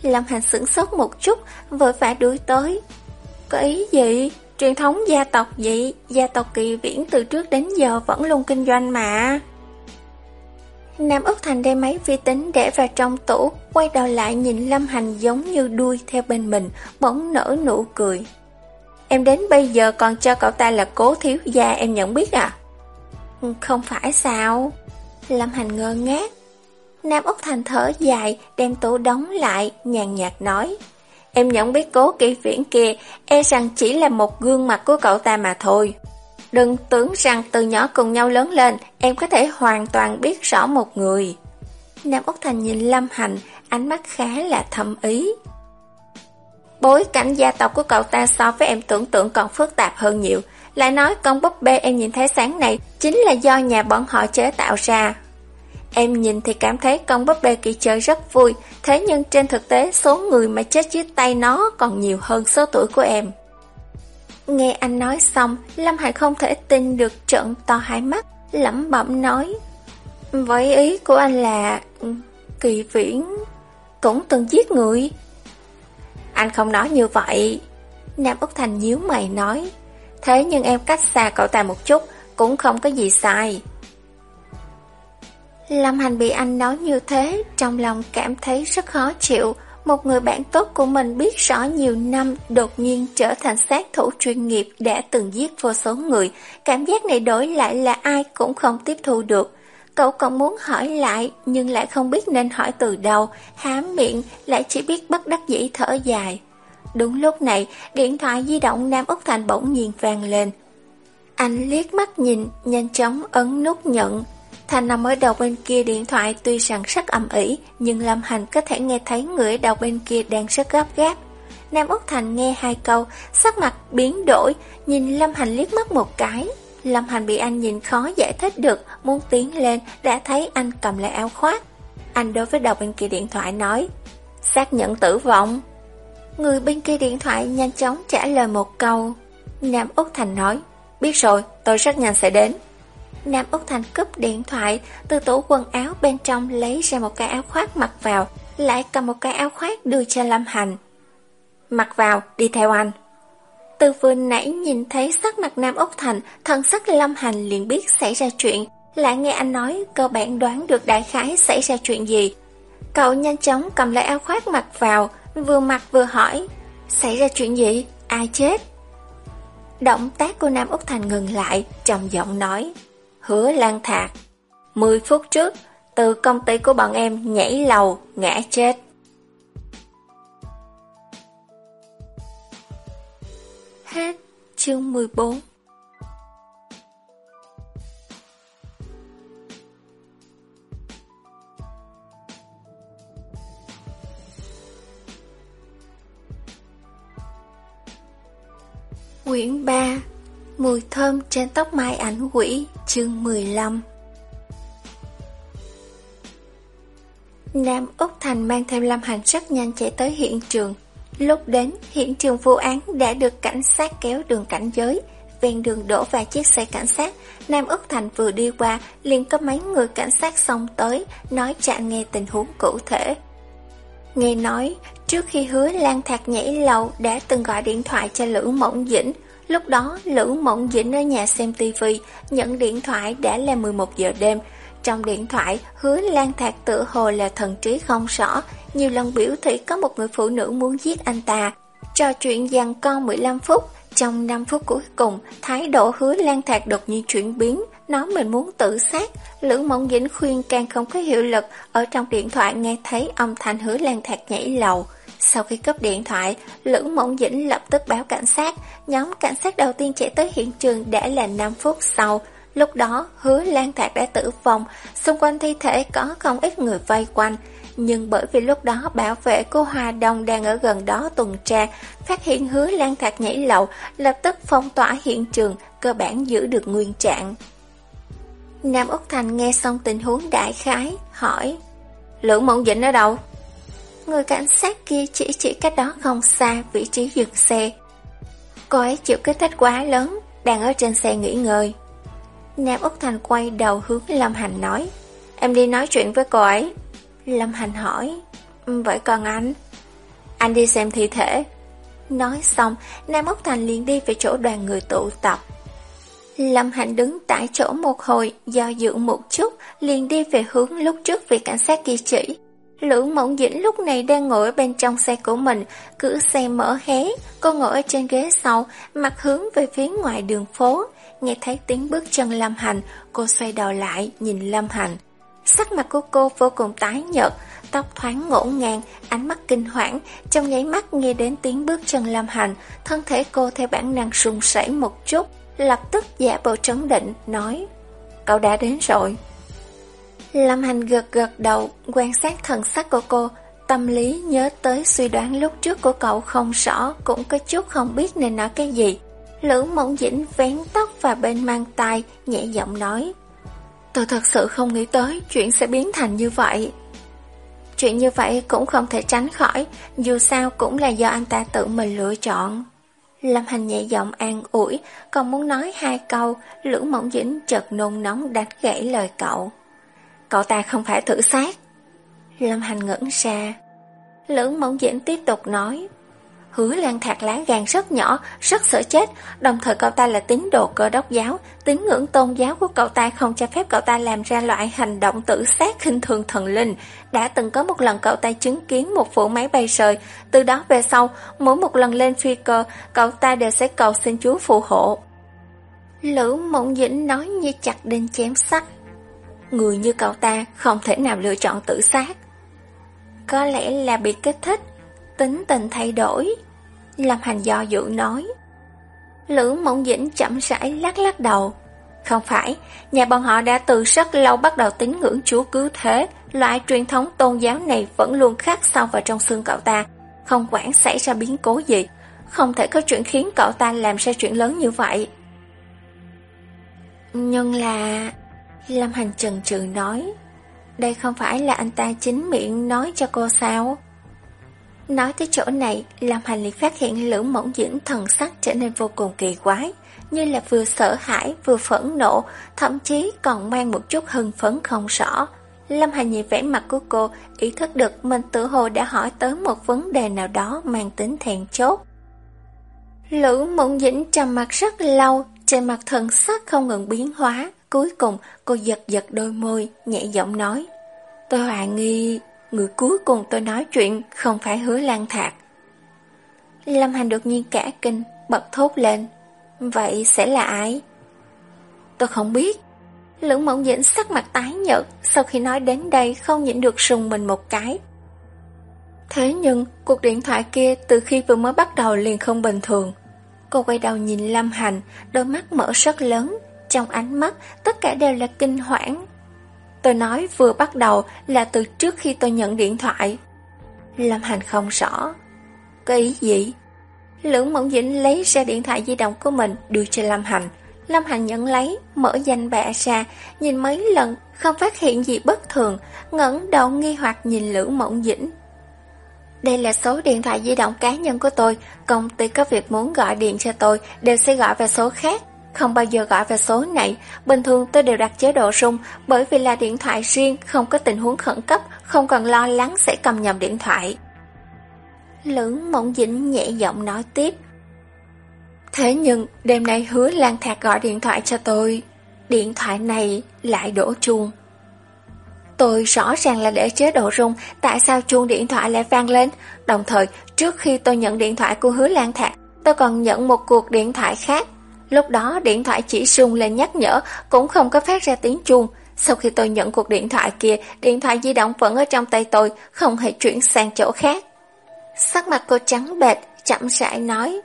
Lâm Hành sửng sốt một chút, vội vã đuổi tới. Có ý gì? Truyền thống gia tộc vậy Gia tộc kỳ viễn từ trước đến giờ vẫn luôn kinh doanh mà. Nam Úc Thành đem máy vi tính để vào trong tủ, quay đầu lại nhìn Lâm Hành giống như đuôi theo bên mình, bỗng nở nụ cười. Em đến bây giờ còn cho cậu ta là cố thiếu gia em nhận biết à? Không phải sao? Lâm Hành ngơ ngác. Nam Úc Thành thở dài, đem tủ đóng lại, nhàn nhạt nói. Em nhận biết cố kỹ viễn kia, e rằng chỉ là một gương mặt của cậu ta mà thôi. Đừng tưởng rằng từ nhỏ cùng nhau lớn lên, em có thể hoàn toàn biết rõ một người. Nam Úc Thành nhìn Lâm Hành, ánh mắt khá là thâm ý. Bối cảnh gia tộc của cậu ta so với em tưởng tượng còn phức tạp hơn nhiều. Lại nói con búp bê em nhìn thấy sáng này chính là do nhà bọn họ chế tạo ra. Em nhìn thì cảm thấy con búp bê kỳ chơi rất vui, thế nhưng trên thực tế số người mà chết dưới tay nó còn nhiều hơn số tuổi của em. Nghe anh nói xong, Lâm Hải không thể tin được trận to hai mắt, lẩm bẩm nói. Vậy ý của anh là... Kỳ viễn... Cũng từng giết người... Anh không nói như vậy. Nam Úc Thành nhíu mày nói. Thế nhưng em cách xa cậu ta một chút, cũng không có gì sai. Lâm Hành bị anh nói như thế, trong lòng cảm thấy rất khó chịu. Một người bạn tốt của mình biết rõ nhiều năm đột nhiên trở thành sát thủ chuyên nghiệp đã từng giết vô số người. Cảm giác này đổi lại là ai cũng không tiếp thu được. Cậu còn muốn hỏi lại nhưng lại không biết nên hỏi từ đâu, há miệng lại chỉ biết bất đắc dĩ thở dài. Đúng lúc này, điện thoại di động Nam Úc Thành bỗng nhiên vang lên. Anh liếc mắt nhìn, nhanh chóng ấn nút nhận. Thành nằm ở đầu bên kia điện thoại tuy rằng rất âm ỉ nhưng Lâm Hành có thể nghe thấy người ở đầu bên kia đang rất gấp gáp. Nam Úc Thành nghe hai câu, sắc mặt biến đổi, nhìn Lâm Hành liếc mắt một cái, Lâm Hành bị anh nhìn khó giải thích được, muốn tiến lên, đã thấy anh cầm lại áo khoác. Anh đối với đầu bên kia điện thoại nói, xác nhận tử vong. Người bên kia điện thoại nhanh chóng trả lời một câu. Nam Úc Thành nói, biết rồi, tôi rất nhanh sẽ đến. Nam Úc Thành cúp điện thoại, từ tủ quần áo bên trong lấy ra một cái áo khoác mặc vào, lại cầm một cái áo khoác đưa cho Lâm Hành. Mặc vào, đi theo anh. Từ vừa nãy nhìn thấy sắc mặt Nam Úc Thành, thân sắc Lâm Hành liền biết xảy ra chuyện, lại nghe anh nói cơ bản đoán được đại khái xảy ra chuyện gì. Cậu nhanh chóng cầm lấy áo khoác mặc vào, vừa mặc vừa hỏi, xảy ra chuyện gì, ai chết? Động tác của Nam Úc Thành ngừng lại, trầm giọng nói, hứa lan thạc. Mười phút trước, từ công ty của bọn em nhảy lầu, ngã chết. Hết chương 14 Quyển 3 Mùi thơm trên tóc mai ảnh quỷ Chương 15 Nam Úc Thành mang theo Lâm Hành rất nhanh chạy tới hiện trường. Lúc đến, hiện trường vụ án đã được cảnh sát kéo đường cảnh giới. Ven đường đổ vài chiếc xe cảnh sát Nam Úc Thành vừa đi qua liền có mấy người cảnh sát xông tới Nói chạm nghe tình huống cụ thể. Nghe nói, trước khi hứa Lan Thạc nhảy lầu đã từng gọi điện thoại cho Lữ Mộng Dĩnh. Lúc đó, Lữ Mộng Dĩnh ở nhà xem tivi nhận điện thoại đã là 11 giờ đêm. Trong điện thoại, hứa Lan Thạc tự hồ là thần trí không rõ, nhiều lần biểu thị có một người phụ nữ muốn giết anh ta. Trò chuyện dằn con 15 phút, trong 5 phút cuối cùng, thái độ hứa Lan Thạc đột nhiên chuyển biến, nói mình muốn tự sát. Lữ Mộng Dĩnh khuyên càng không có hiệu lực, ở trong điện thoại nghe thấy âm thanh hứa Lan Thạc nhảy lầu. Sau khi cấp điện thoại, Lữ Mộng Dĩnh lập tức báo cảnh sát. Nhóm cảnh sát đầu tiên chạy tới hiện trường đã là 5 phút sau. Lúc đó, hứa Lan Thạc đã tử vong, xung quanh thi thể có không ít người vây quanh. Nhưng bởi vì lúc đó bảo vệ cô Hoa Đông đang ở gần đó tuần tra, phát hiện hứa Lan Thạc nhảy lậu, lập tức phong tỏa hiện trường, cơ bản giữ được nguyên trạng. Nam Úc Thành nghe xong tình huống đại khái, hỏi lữ mộng dĩnh ở đâu? Người cảnh sát kia chỉ chỉ cách đó không xa vị trí dừng xe. Cô ấy chịu kích thích quá lớn, đang ở trên xe nghỉ ngơi. Nam Úc Thành quay đầu hướng Lâm Hành nói Em đi nói chuyện với cô ấy. Lâm Hành hỏi ừ, Vậy còn anh? Anh đi xem thi thể. Nói xong, Nam Úc Thành liền đi về chỗ đoàn người tụ tập. Lâm Hạnh đứng tại chỗ một hồi, do dự một chút, liền đi về hướng lúc trước vị cảnh sát kia chỉ. Lữ Mộng Dĩnh lúc này đang ngồi bên trong xe của mình, cửa xe mở hé, cô ngồi ở trên ghế sau, mặt hướng về phía ngoài đường phố. Nghe thấy tiếng bước chân Lâm Hành, cô xoay đầu lại, nhìn Lâm Hành. Sắc mặt của cô vô cùng tái nhợt, tóc thoáng ngổn ngang, ánh mắt kinh hoảng, trong nháy mắt nghe đến tiếng bước chân Lâm Hành, thân thể cô theo bản năng run rẩy một chút, lập tức giả bộ trấn định, nói Cậu đã đến rồi. Lâm Hành gật gật đầu, quan sát thần sắc của cô, tâm lý nhớ tới suy đoán lúc trước của cậu không rõ, cũng có chút không biết nên nói cái gì. Lữ mộng dĩnh vén tóc và bên mang tay, nhẹ giọng nói Tôi thật sự không nghĩ tới chuyện sẽ biến thành như vậy. Chuyện như vậy cũng không thể tránh khỏi, dù sao cũng là do anh ta tự mình lựa chọn. Lâm Hành nhẹ giọng an ủi, còn muốn nói hai câu, Lữ Mộng Dĩnh chợt nôn nóng đánh gãy lời cậu. Cậu ta không phải thử sát. Lâm Hành ngẩn ra. Lữ Mộng Dĩnh tiếp tục nói, Hứa Lan Thạc lá gan rất nhỏ, rất sợ chết, đồng thời cậu ta là tín đồ cơ đốc giáo, tín ngưỡng tôn giáo của cậu ta không cho phép cậu ta làm ra loại hành động tự sát khinh thường thần linh. Đã từng có một lần cậu ta chứng kiến một vụ máy bay rời, từ đó về sau, mỗi một lần lên phi cơ, cậu ta đều sẽ cầu xin Chúa phù hộ. Lữ Mộng Dĩnh nói như chặt đinh chém sắt. Người như cậu ta không thể nào lựa chọn tự sát. Có lẽ là bị kích thích, tính tình thay đổi. Lâm Hành do dự nói. Lữ Mộng Dĩnh chậm rãi lắc lắc đầu. Không phải, nhà bọn họ đã từ rất lâu bắt đầu tín ngưỡng Chúa cứu thế, loại truyền thống tôn giáo này vẫn luôn khắc sâu vào trong xương cậu ta, không quản xảy ra biến cố gì, không thể có chuyện khiến cậu ta làm ra chuyện lớn như vậy. Nhưng là... Lâm Hành trần trừ nói, đây không phải là anh ta chính miệng nói cho cô sao? Nói tới chỗ này, Lâm Hành liền phát hiện lữ mộng dĩnh thần sắc trở nên vô cùng kỳ quái. như là vừa sợ hãi vừa phẫn nộ, thậm chí còn mang một chút hưng phấn không rõ. Lâm Hành nhìn vẻ mặt của cô, ý thức được mình tự hồ đã hỏi tới một vấn đề nào đó mang tính thèn chốt. Lữ mộng dĩnh trầm mặt rất lâu, trên mặt thần sắc không ngừng biến hóa. Cuối cùng cô giật giật đôi môi, nhẹ giọng nói. Tôi hoài nghi, người cuối cùng tôi nói chuyện không phải hứa lan thạc. Lâm Hành đột nhiên cả kinh, bật thốt lên. Vậy sẽ là ai? Tôi không biết. Lưỡng mộng dĩnh sắc mặt tái nhợt, sau khi nói đến đây không nhịn được sùng mình một cái. Thế nhưng, cuộc điện thoại kia từ khi vừa mới bắt đầu liền không bình thường. Cô quay đầu nhìn Lâm Hành, đôi mắt mở rất lớn, trong ánh mắt tất cả đều là kinh hoảng. Tôi nói vừa bắt đầu là từ trước khi tôi nhận điện thoại. Lâm Hành không rõ. Có ý gì? Lưỡng Mộng Dĩnh lấy ra điện thoại di động của mình đưa cho Lâm Hành. Lâm Hành nhận lấy, mở danh bạ ra, nhìn mấy lần, không phát hiện gì bất thường, ngẩng đầu nghi hoặc nhìn Lưỡng Mộng Dĩnh. Đây là số điện thoại di động cá nhân của tôi, công ty có việc muốn gọi điện cho tôi, đều sẽ gọi vào số khác. Không bao giờ gọi vào số này, bình thường tôi đều đặt chế độ rung bởi vì là điện thoại riêng, không có tình huống khẩn cấp, không cần lo lắng sẽ cầm nhầm điện thoại. Lưỡng mộng dĩnh nhẹ giọng nói tiếp. Thế nhưng đêm nay hứa Lan Thạc gọi điện thoại cho tôi, điện thoại này lại đổ chuông. Tôi rõ ràng là để chế độ rung, tại sao chuông điện thoại lại vang lên? Đồng thời, trước khi tôi nhận điện thoại của hứa Lan Thạc, tôi còn nhận một cuộc điện thoại khác. Lúc đó điện thoại chỉ rung lên nhắc nhở, cũng không có phát ra tiếng chuông. Sau khi tôi nhận cuộc điện thoại kia, điện thoại di động vẫn ở trong tay tôi, không hề chuyển sang chỗ khác. Sắc mặt cô trắng bệch, chậm rãi nói.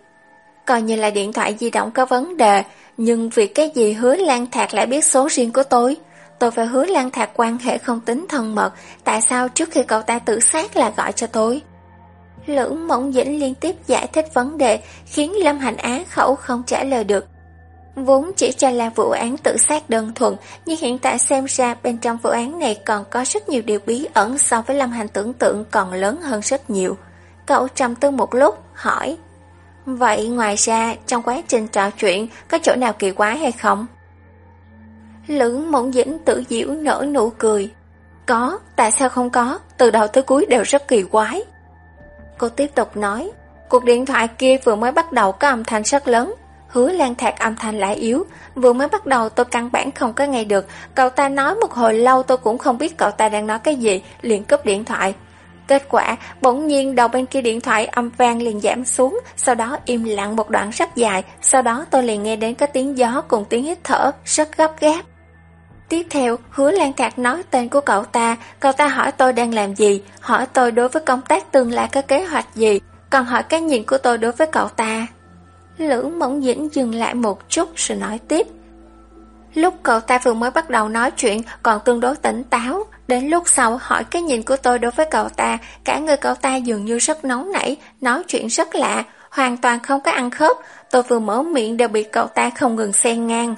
Coi như là điện thoại di động có vấn đề, nhưng vì cái gì hứa Lan Thạc lại biết số riêng của tôi? Tôi và hứa Lan Thạc quan hệ không tính thân mật, tại sao trước khi cậu ta tự sát là gọi cho tôi? Lữ Mộng Dĩnh liên tiếp giải thích vấn đề, khiến Lâm Hành Á khẩu không trả lời được. Vốn chỉ cho là vụ án tự sát đơn thuần, nhưng hiện tại xem ra bên trong vụ án này còn có rất nhiều điều bí ẩn so với Lâm Hành tưởng tượng còn lớn hơn rất nhiều. Cậu trầm tư một lúc, hỏi Vậy ngoài ra, trong quá trình trò chuyện, có chỗ nào kỳ quái hay không? Lữ mộng dĩnh tự diễu nở nụ cười. Có, tại sao không có, từ đầu tới cuối đều rất kỳ quái. Cô tiếp tục nói, cuộc điện thoại kia vừa mới bắt đầu có âm thanh rất lớn, hứa lan thạc âm thanh lại yếu, vừa mới bắt đầu tôi căn bản không có nghe được, cậu ta nói một hồi lâu tôi cũng không biết cậu ta đang nói cái gì, liền cúp điện thoại. Kết quả, bỗng nhiên đầu bên kia điện thoại âm vang liền giảm xuống, sau đó im lặng một đoạn rất dài, sau đó tôi liền nghe đến có tiếng gió cùng tiếng hít thở, rất gấp gáp. Tiếp theo, hứa Lan Thạc nói tên của cậu ta, cậu ta hỏi tôi đang làm gì, hỏi tôi đối với công tác tương lai có kế hoạch gì, còn hỏi cái nhìn của tôi đối với cậu ta. Lữ Mộng Dĩnh dừng lại một chút rồi nói tiếp. Lúc cậu ta vừa mới bắt đầu nói chuyện còn tương đối tỉnh táo, đến lúc sau hỏi cái nhìn của tôi đối với cậu ta, cả người cậu ta dường như rất nóng nảy, nói chuyện rất lạ, hoàn toàn không có ăn khớp, tôi vừa mở miệng đều bị cậu ta không ngừng xen ngang.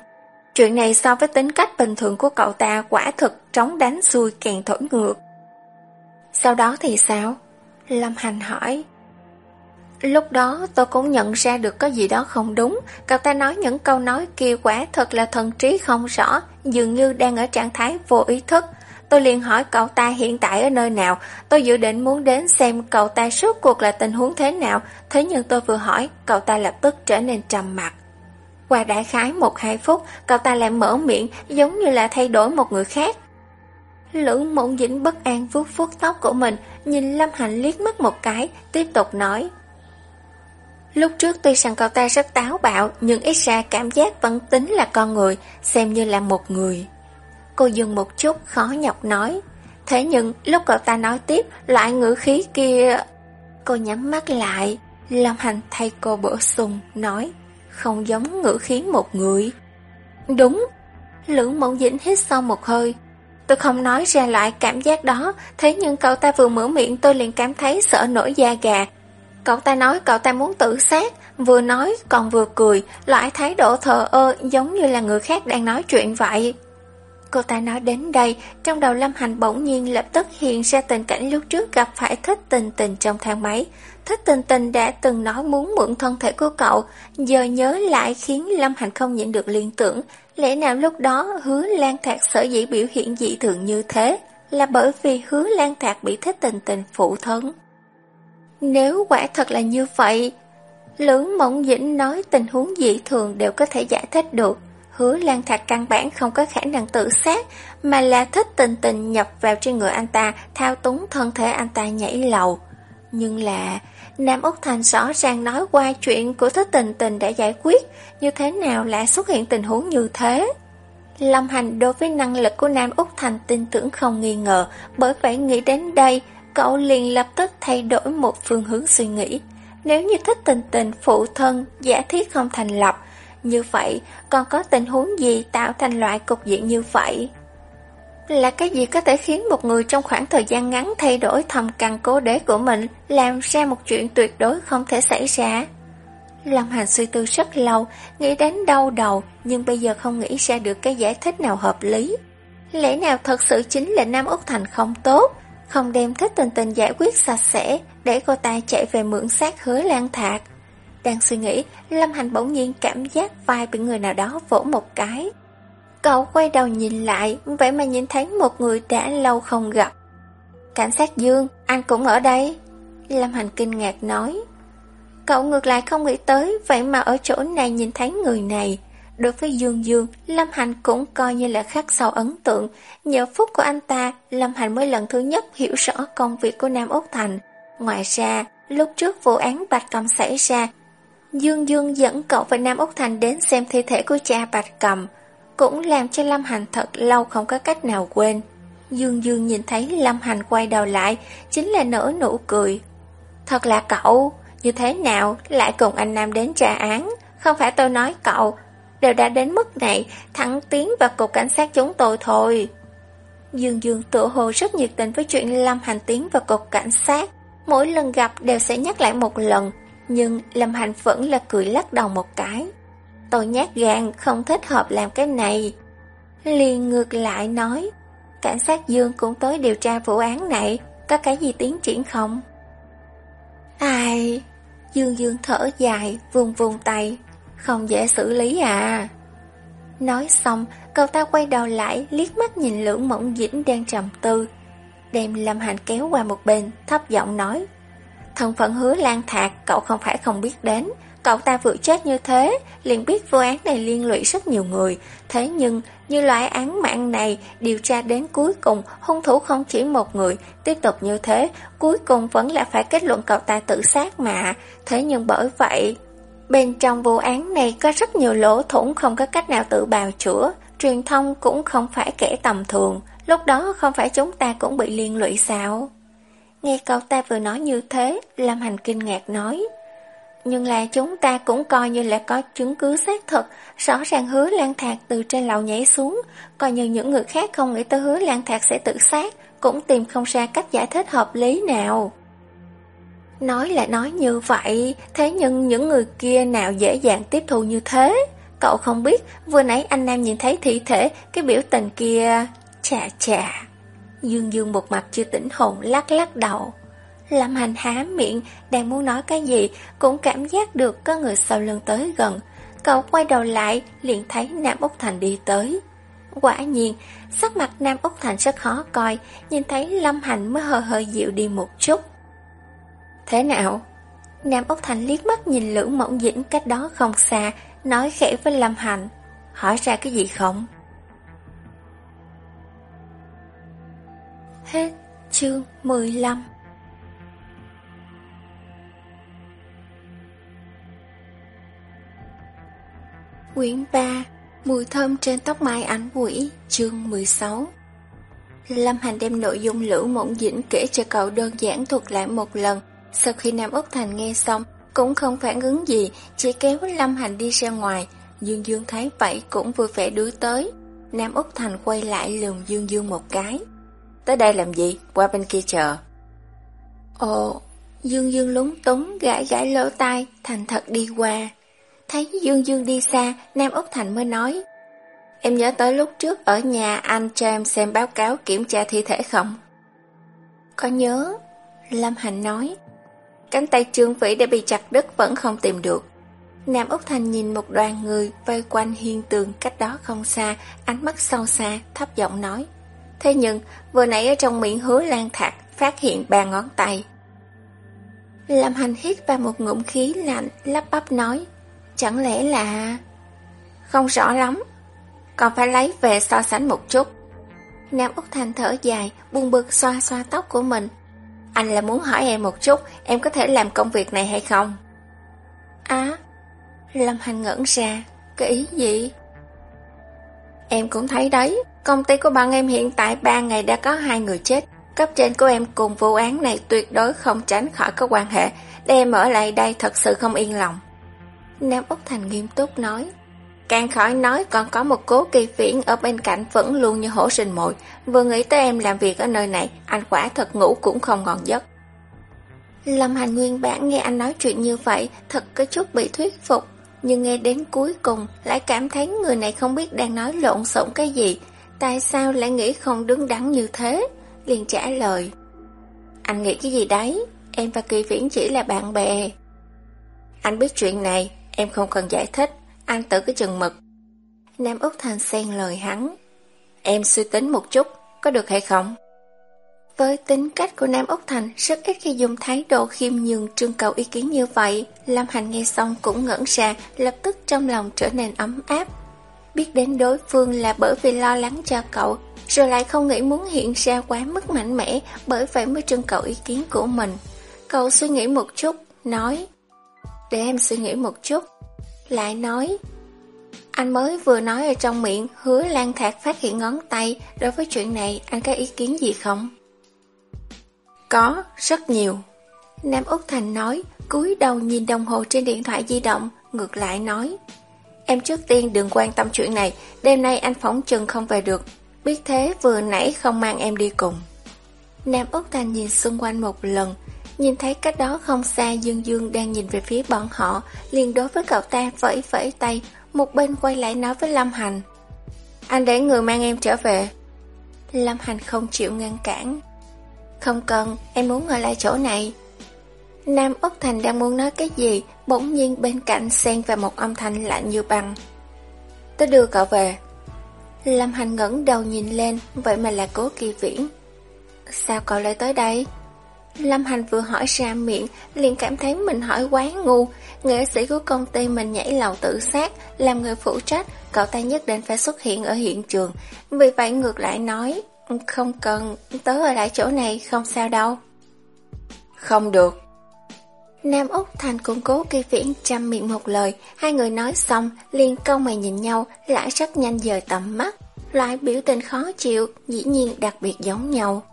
Chuyện này so với tính cách bình thường của cậu ta quả thực trống đánh xuôi càng thổi ngược. Sau đó thì sao? Lâm Hành hỏi. Lúc đó tôi cũng nhận ra được có gì đó không đúng, cậu ta nói những câu nói kia quả thật là thần trí không rõ, dường như đang ở trạng thái vô ý thức. Tôi liền hỏi cậu ta hiện tại ở nơi nào, tôi dự định muốn đến xem cậu ta suốt cuộc là tình huống thế nào, thế nhưng tôi vừa hỏi, cậu ta lập tức trở nên trầm mặt. Qua đại khái một hai phút, cậu ta lại mở miệng giống như là thay đổi một người khác. Lữ mộng dĩnh bất an vuốt vuốt tóc của mình, nhìn Lâm Hành liếc mắt một cái, tiếp tục nói. Lúc trước tuy rằng cậu ta rất táo bạo, nhưng ít ra cảm giác vẫn tính là con người, xem như là một người. Cô dừng một chút, khó nhọc nói. Thế nhưng, lúc cậu ta nói tiếp, loại ngữ khí kia... Cô nhắm mắt lại, Lâm Hành thay cô bổ sung, nói không giống ngữ khí một người. Đúng, lữ mộng dĩnh hít sâu một hơi. Tôi không nói ra loại cảm giác đó, thế nhưng cậu ta vừa mở miệng tôi liền cảm thấy sợ nổi da gà. Cậu ta nói cậu ta muốn tự sát, vừa nói còn vừa cười, loại thái độ thờ ơ giống như là người khác đang nói chuyện vậy. Cô ta nói đến đây, trong đầu Lâm Hành bỗng nhiên lập tức hiện ra tình cảnh lúc trước gặp phải thích tình tình trong thang máy. Thích tình tình đã từng nói muốn mượn thân thể của cậu, giờ nhớ lại khiến Lâm Hành không nhịn được liên tưởng, lẽ nào lúc đó hứa lan thạc sở dĩ biểu hiện dị thường như thế, là bởi vì hứa lan thạc bị thích tình tình phụ thân. Nếu quả thật là như vậy, Lưỡng Mộng Dĩnh nói tình huống dị thường đều có thể giải thích được. Hứa Lan Thạch căn bản không có khả năng tự sát, mà là thích tình tình nhập vào trên người anh ta, thao túng thân thể anh ta nhảy lầu. Nhưng là, Nam Úc Thành rõ ràng nói qua chuyện của thích tình tình đã giải quyết, như thế nào lại xuất hiện tình huống như thế? Lâm Hành đối với năng lực của Nam Úc Thành tin tưởng không nghi ngờ, bởi vậy nghĩ đến đây, cậu liền lập tức thay đổi một phương hướng suy nghĩ. Nếu như thích tình tình phụ thân, giả thiết không thành lập, như vậy còn có tình huống gì tạo thành loại cục diện như vậy? Là cái gì có thể khiến một người trong khoảng thời gian ngắn thay đổi thầm căn cố đế của mình, làm ra một chuyện tuyệt đối không thể xảy ra? Lâm Hành suy tư rất lâu, nghĩ đến đau đầu, nhưng bây giờ không nghĩ ra được cái giải thích nào hợp lý. Lẽ nào thật sự chính là Nam Úc Thành không tốt, không đem thích tình tình giải quyết sạch sẽ, để cô ta chạy về mượn xác hứa lan thạc. Đang suy nghĩ, Lâm Hành bỗng nhiên cảm giác vai bị người nào đó vỗ một cái. Cậu quay đầu nhìn lại, vậy mà nhìn thấy một người đã lâu không gặp. Cảnh sát Dương, anh cũng ở đây. Lâm Hành kinh ngạc nói. Cậu ngược lại không nghĩ tới, vậy mà ở chỗ này nhìn thấy người này. Đối với Dương Dương, Lâm Hành cũng coi như là khắc sâu ấn tượng. Nhờ phúc của anh ta, Lâm Hành mới lần thứ nhất hiểu rõ công việc của Nam Úc Thành. Ngoài ra, lúc trước vụ án Bạch Cầm xảy ra, Dương Dương dẫn cậu và Nam Úc Thành đến xem thi thể của cha Bạch Cầm, cũng làm cho Lâm Hành thật lâu không có cách nào quên. Dương Dương nhìn thấy Lâm Hành quay đầu lại, chính là nở nụ cười. Thật là cậu, như thế nào lại cùng anh Nam đến trà án, không phải tôi nói cậu, đều đã đến mức này, thẳng tiến vào cục cảnh sát chúng tôi thôi. Dương Dương tự hồ rất nhiệt tình với chuyện Lâm Hành tiến vào cục cảnh sát, mỗi lần gặp đều sẽ nhắc lại một lần, nhưng Lâm Hành vẫn là cười lắc đầu một cái. Tôi nhát gan, không thích hợp làm cái này. Liền ngược lại nói, cảnh sát Dương cũng tới điều tra vụ án này, có cái gì tiến triển không? Ai... Dương Dương thở dài, vùng vùng tay, không dễ xử lý à. Nói xong, cậu ta quay đầu lại, liếc mắt nhìn lưỡng mộng dĩnh đang trầm tư. Đem Lâm Hành kéo qua một bên, thấp giọng nói. Thân phận hứa lan thạc, cậu không phải không biết đến. Cậu ta vừa chết như thế, liền biết vụ án này liên lụy rất nhiều người. Thế nhưng, như loại án mạng này, điều tra đến cuối cùng, hung thủ không chỉ một người. Tiếp tục như thế, cuối cùng vẫn là phải kết luận cậu ta tự sát mà. Thế nhưng bởi vậy, Bên trong vụ án này có rất nhiều lỗ thủng không có cách nào tự bào chữa, truyền thông cũng không phải kẻ tầm thường, lúc đó không phải chúng ta cũng bị liên lụy sao? Nghe cậu ta vừa nói như thế, Lâm Hành kinh ngạc nói. Nhưng là chúng ta cũng coi như là có chứng cứ xác thực, rõ ràng hứa lan thạc từ trên lầu nhảy xuống, coi như những người khác không nghĩ tới hứa lan thạc sẽ tự sát, cũng tìm không ra cách giải thích hợp lý nào. Nói là nói như vậy, thế nhưng những người kia nào dễ dàng tiếp thu như thế? Cậu không biết, vừa nãy anh Nam nhìn thấy thi thể, cái biểu tình kia... Chà chà... Dương Dương một mặt chưa tỉnh hồn lắc lắc đầu. Lâm hành há miệng, đang muốn nói cái gì, cũng cảm giác được có người sau lưng tới gần. Cậu quay đầu lại, liền thấy Nam Úc Thành đi tới. Quả nhiên, sắc mặt Nam Úc Thành rất khó coi, nhìn thấy Lâm Hành mới hơi hơi dịu đi một chút. Thế nào? Nam Úc Thành liếc mắt nhìn lữ mộng dĩnh cách đó không xa, nói khẽ với Lâm Hành. Hỏi ra cái gì không? Hết chương 15 Quyển 3 Mùi thơm trên tóc mai ánh quỷ Chương 16 Lâm Hành đem nội dung Lữ Mộng Dĩnh kể cho cậu đơn giản thuật lại một lần sau khi Nam Úc Thành nghe xong, cũng không phản ứng gì, chỉ kéo Lâm Hành đi ra ngoài. Dương Dương thấy vậy cũng vui vẻ đuổi tới. Nam Úc Thành quay lại lườm Dương Dương một cái. Tới đây làm gì? Qua bên kia chờ. Ồ, Dương Dương lúng túng gãi gãi lỗ tai, thành thật đi qua. Thấy Dương Dương đi xa, Nam Úc Thành mới nói. em nhớ tới lúc trước ở nhà anh cho em xem báo cáo kiểm tra thi thể không? Có nhớ, Lâm Hành nói. Cánh tay Trương Vĩ đã bị chặt đứt vẫn không tìm được. Nam Úc Thành nhìn một đoàn người vây quanh hiên tường cách đó không xa, ánh mắt sâu xa, thấp giọng nói. Thế nhưng, vừa nãy ở trong miệng hứa lan thạc phát hiện ba ngón tay. Lâm Hành hít vào một ngụm khí lạnh, lắp bắp nói. Chẳng lẽ là... Không rõ lắm, còn phải lấy về so sánh một chút. Nam Úc Thành thở dài, buông bực xoa xoa tóc của mình. Anh là muốn hỏi em một chút, em có thể làm công việc này hay không? Á, Lâm Hành ngẩn ra, cái ý gì? Em cũng thấy đấy, công ty của bạn em hiện tại 3 ngày đã có hai người chết. Cấp trên của em cùng vụ án này tuyệt đối không tránh khỏi có quan hệ. Để em ở lại đây thật sự không yên lòng. Nam Úc Thành nghiêm túc nói. Càng khỏi nói còn có một cố kỳ viễn ở bên cạnh vẫn luôn như hổ sinh mồi. Vừa nghĩ tới em làm việc ở nơi này, anh quả thật ngủ cũng không ngon giấc. Lâm Hành nguyên bản nghe anh nói chuyện như vậy, thật có chút bị thuyết phục. Nhưng nghe đến cuối cùng, lại cảm thấy người này không biết đang nói lộn xộn cái gì. Tại sao lại nghĩ không đứng đắn như thế? liền trả lời. Anh nghĩ cái gì đấy? Em và Kỳ Viễn chỉ là bạn bè. Anh biết chuyện này, em không cần giải thích. Ăn tử cái chừng mực. Nam Úc Thành xen lời hắn. Em suy tính một chút, có được hay không? Với tính cách của Nam Úc Thành rất ít khi dùng thái độ khiêm nhường trưng cầu ý kiến như vậy. Lâm Hành nghe xong cũng ngẩn ra, lập tức trong lòng trở nên ấm áp. Biết đến đối phương là bởi vì lo lắng cho cậu, rồi lại không nghĩ muốn hiện ra quá mức mạnh mẽ, bởi vậy mới trưng cầu ý kiến của mình. Cậu suy nghĩ một chút, nói Để em suy nghĩ một chút. Lại nói Anh mới vừa nói ở trong miệng hứa lan thạc phát hiện ngón tay, đối với chuyện này anh có ý kiến gì không? Có, rất nhiều. Nam Úc Thành nói, cúi đầu nhìn đồng hồ trên điện thoại di động, ngược lại nói. Em trước tiên đừng quan tâm chuyện này, đêm nay anh phóng chừng không về được. Biết thế vừa nãy không mang em đi cùng. Nam Úc Thành nhìn xung quanh một lần, nhìn thấy cách đó không xa Dương Dương đang nhìn về phía bọn họ, liền đối với cậu ta vẫy vẫy tay, một bên quay lại nói với Lâm Hành. Anh để người mang em trở về. Lâm Hành không chịu ngăn cản, không cần, em muốn ở lại chỗ này. Nam Úc Thành đang muốn nói cái gì, bỗng nhiên bên cạnh xen vào một âm thanh lạnh như băng. Tôi đưa cậu về. Lâm Hành ngẩng đầu nhìn lên, vậy mà là cố kỳ viễn. Sao cậu lại tới đây? Lâm Hành vừa hỏi ra miệng, liền cảm thấy mình hỏi quá ngu. Nghệ sĩ của công ty mình nhảy lầu tự sát, làm người phụ trách, cậu ta nhất định phải xuất hiện ở hiện trường. Vì vậy ngược lại nói, không cần, tớ ở lại chỗ này không sao đâu. Không được. Nam Úc Thành cũng cố kỳ viễn chăm miệng một lời, hai người nói xong, liền câu mày nhìn nhau, lại rất nhanh dời tầm mắt. Loại biểu tình khó chịu, dĩ nhiên đặc biệt giống nhau.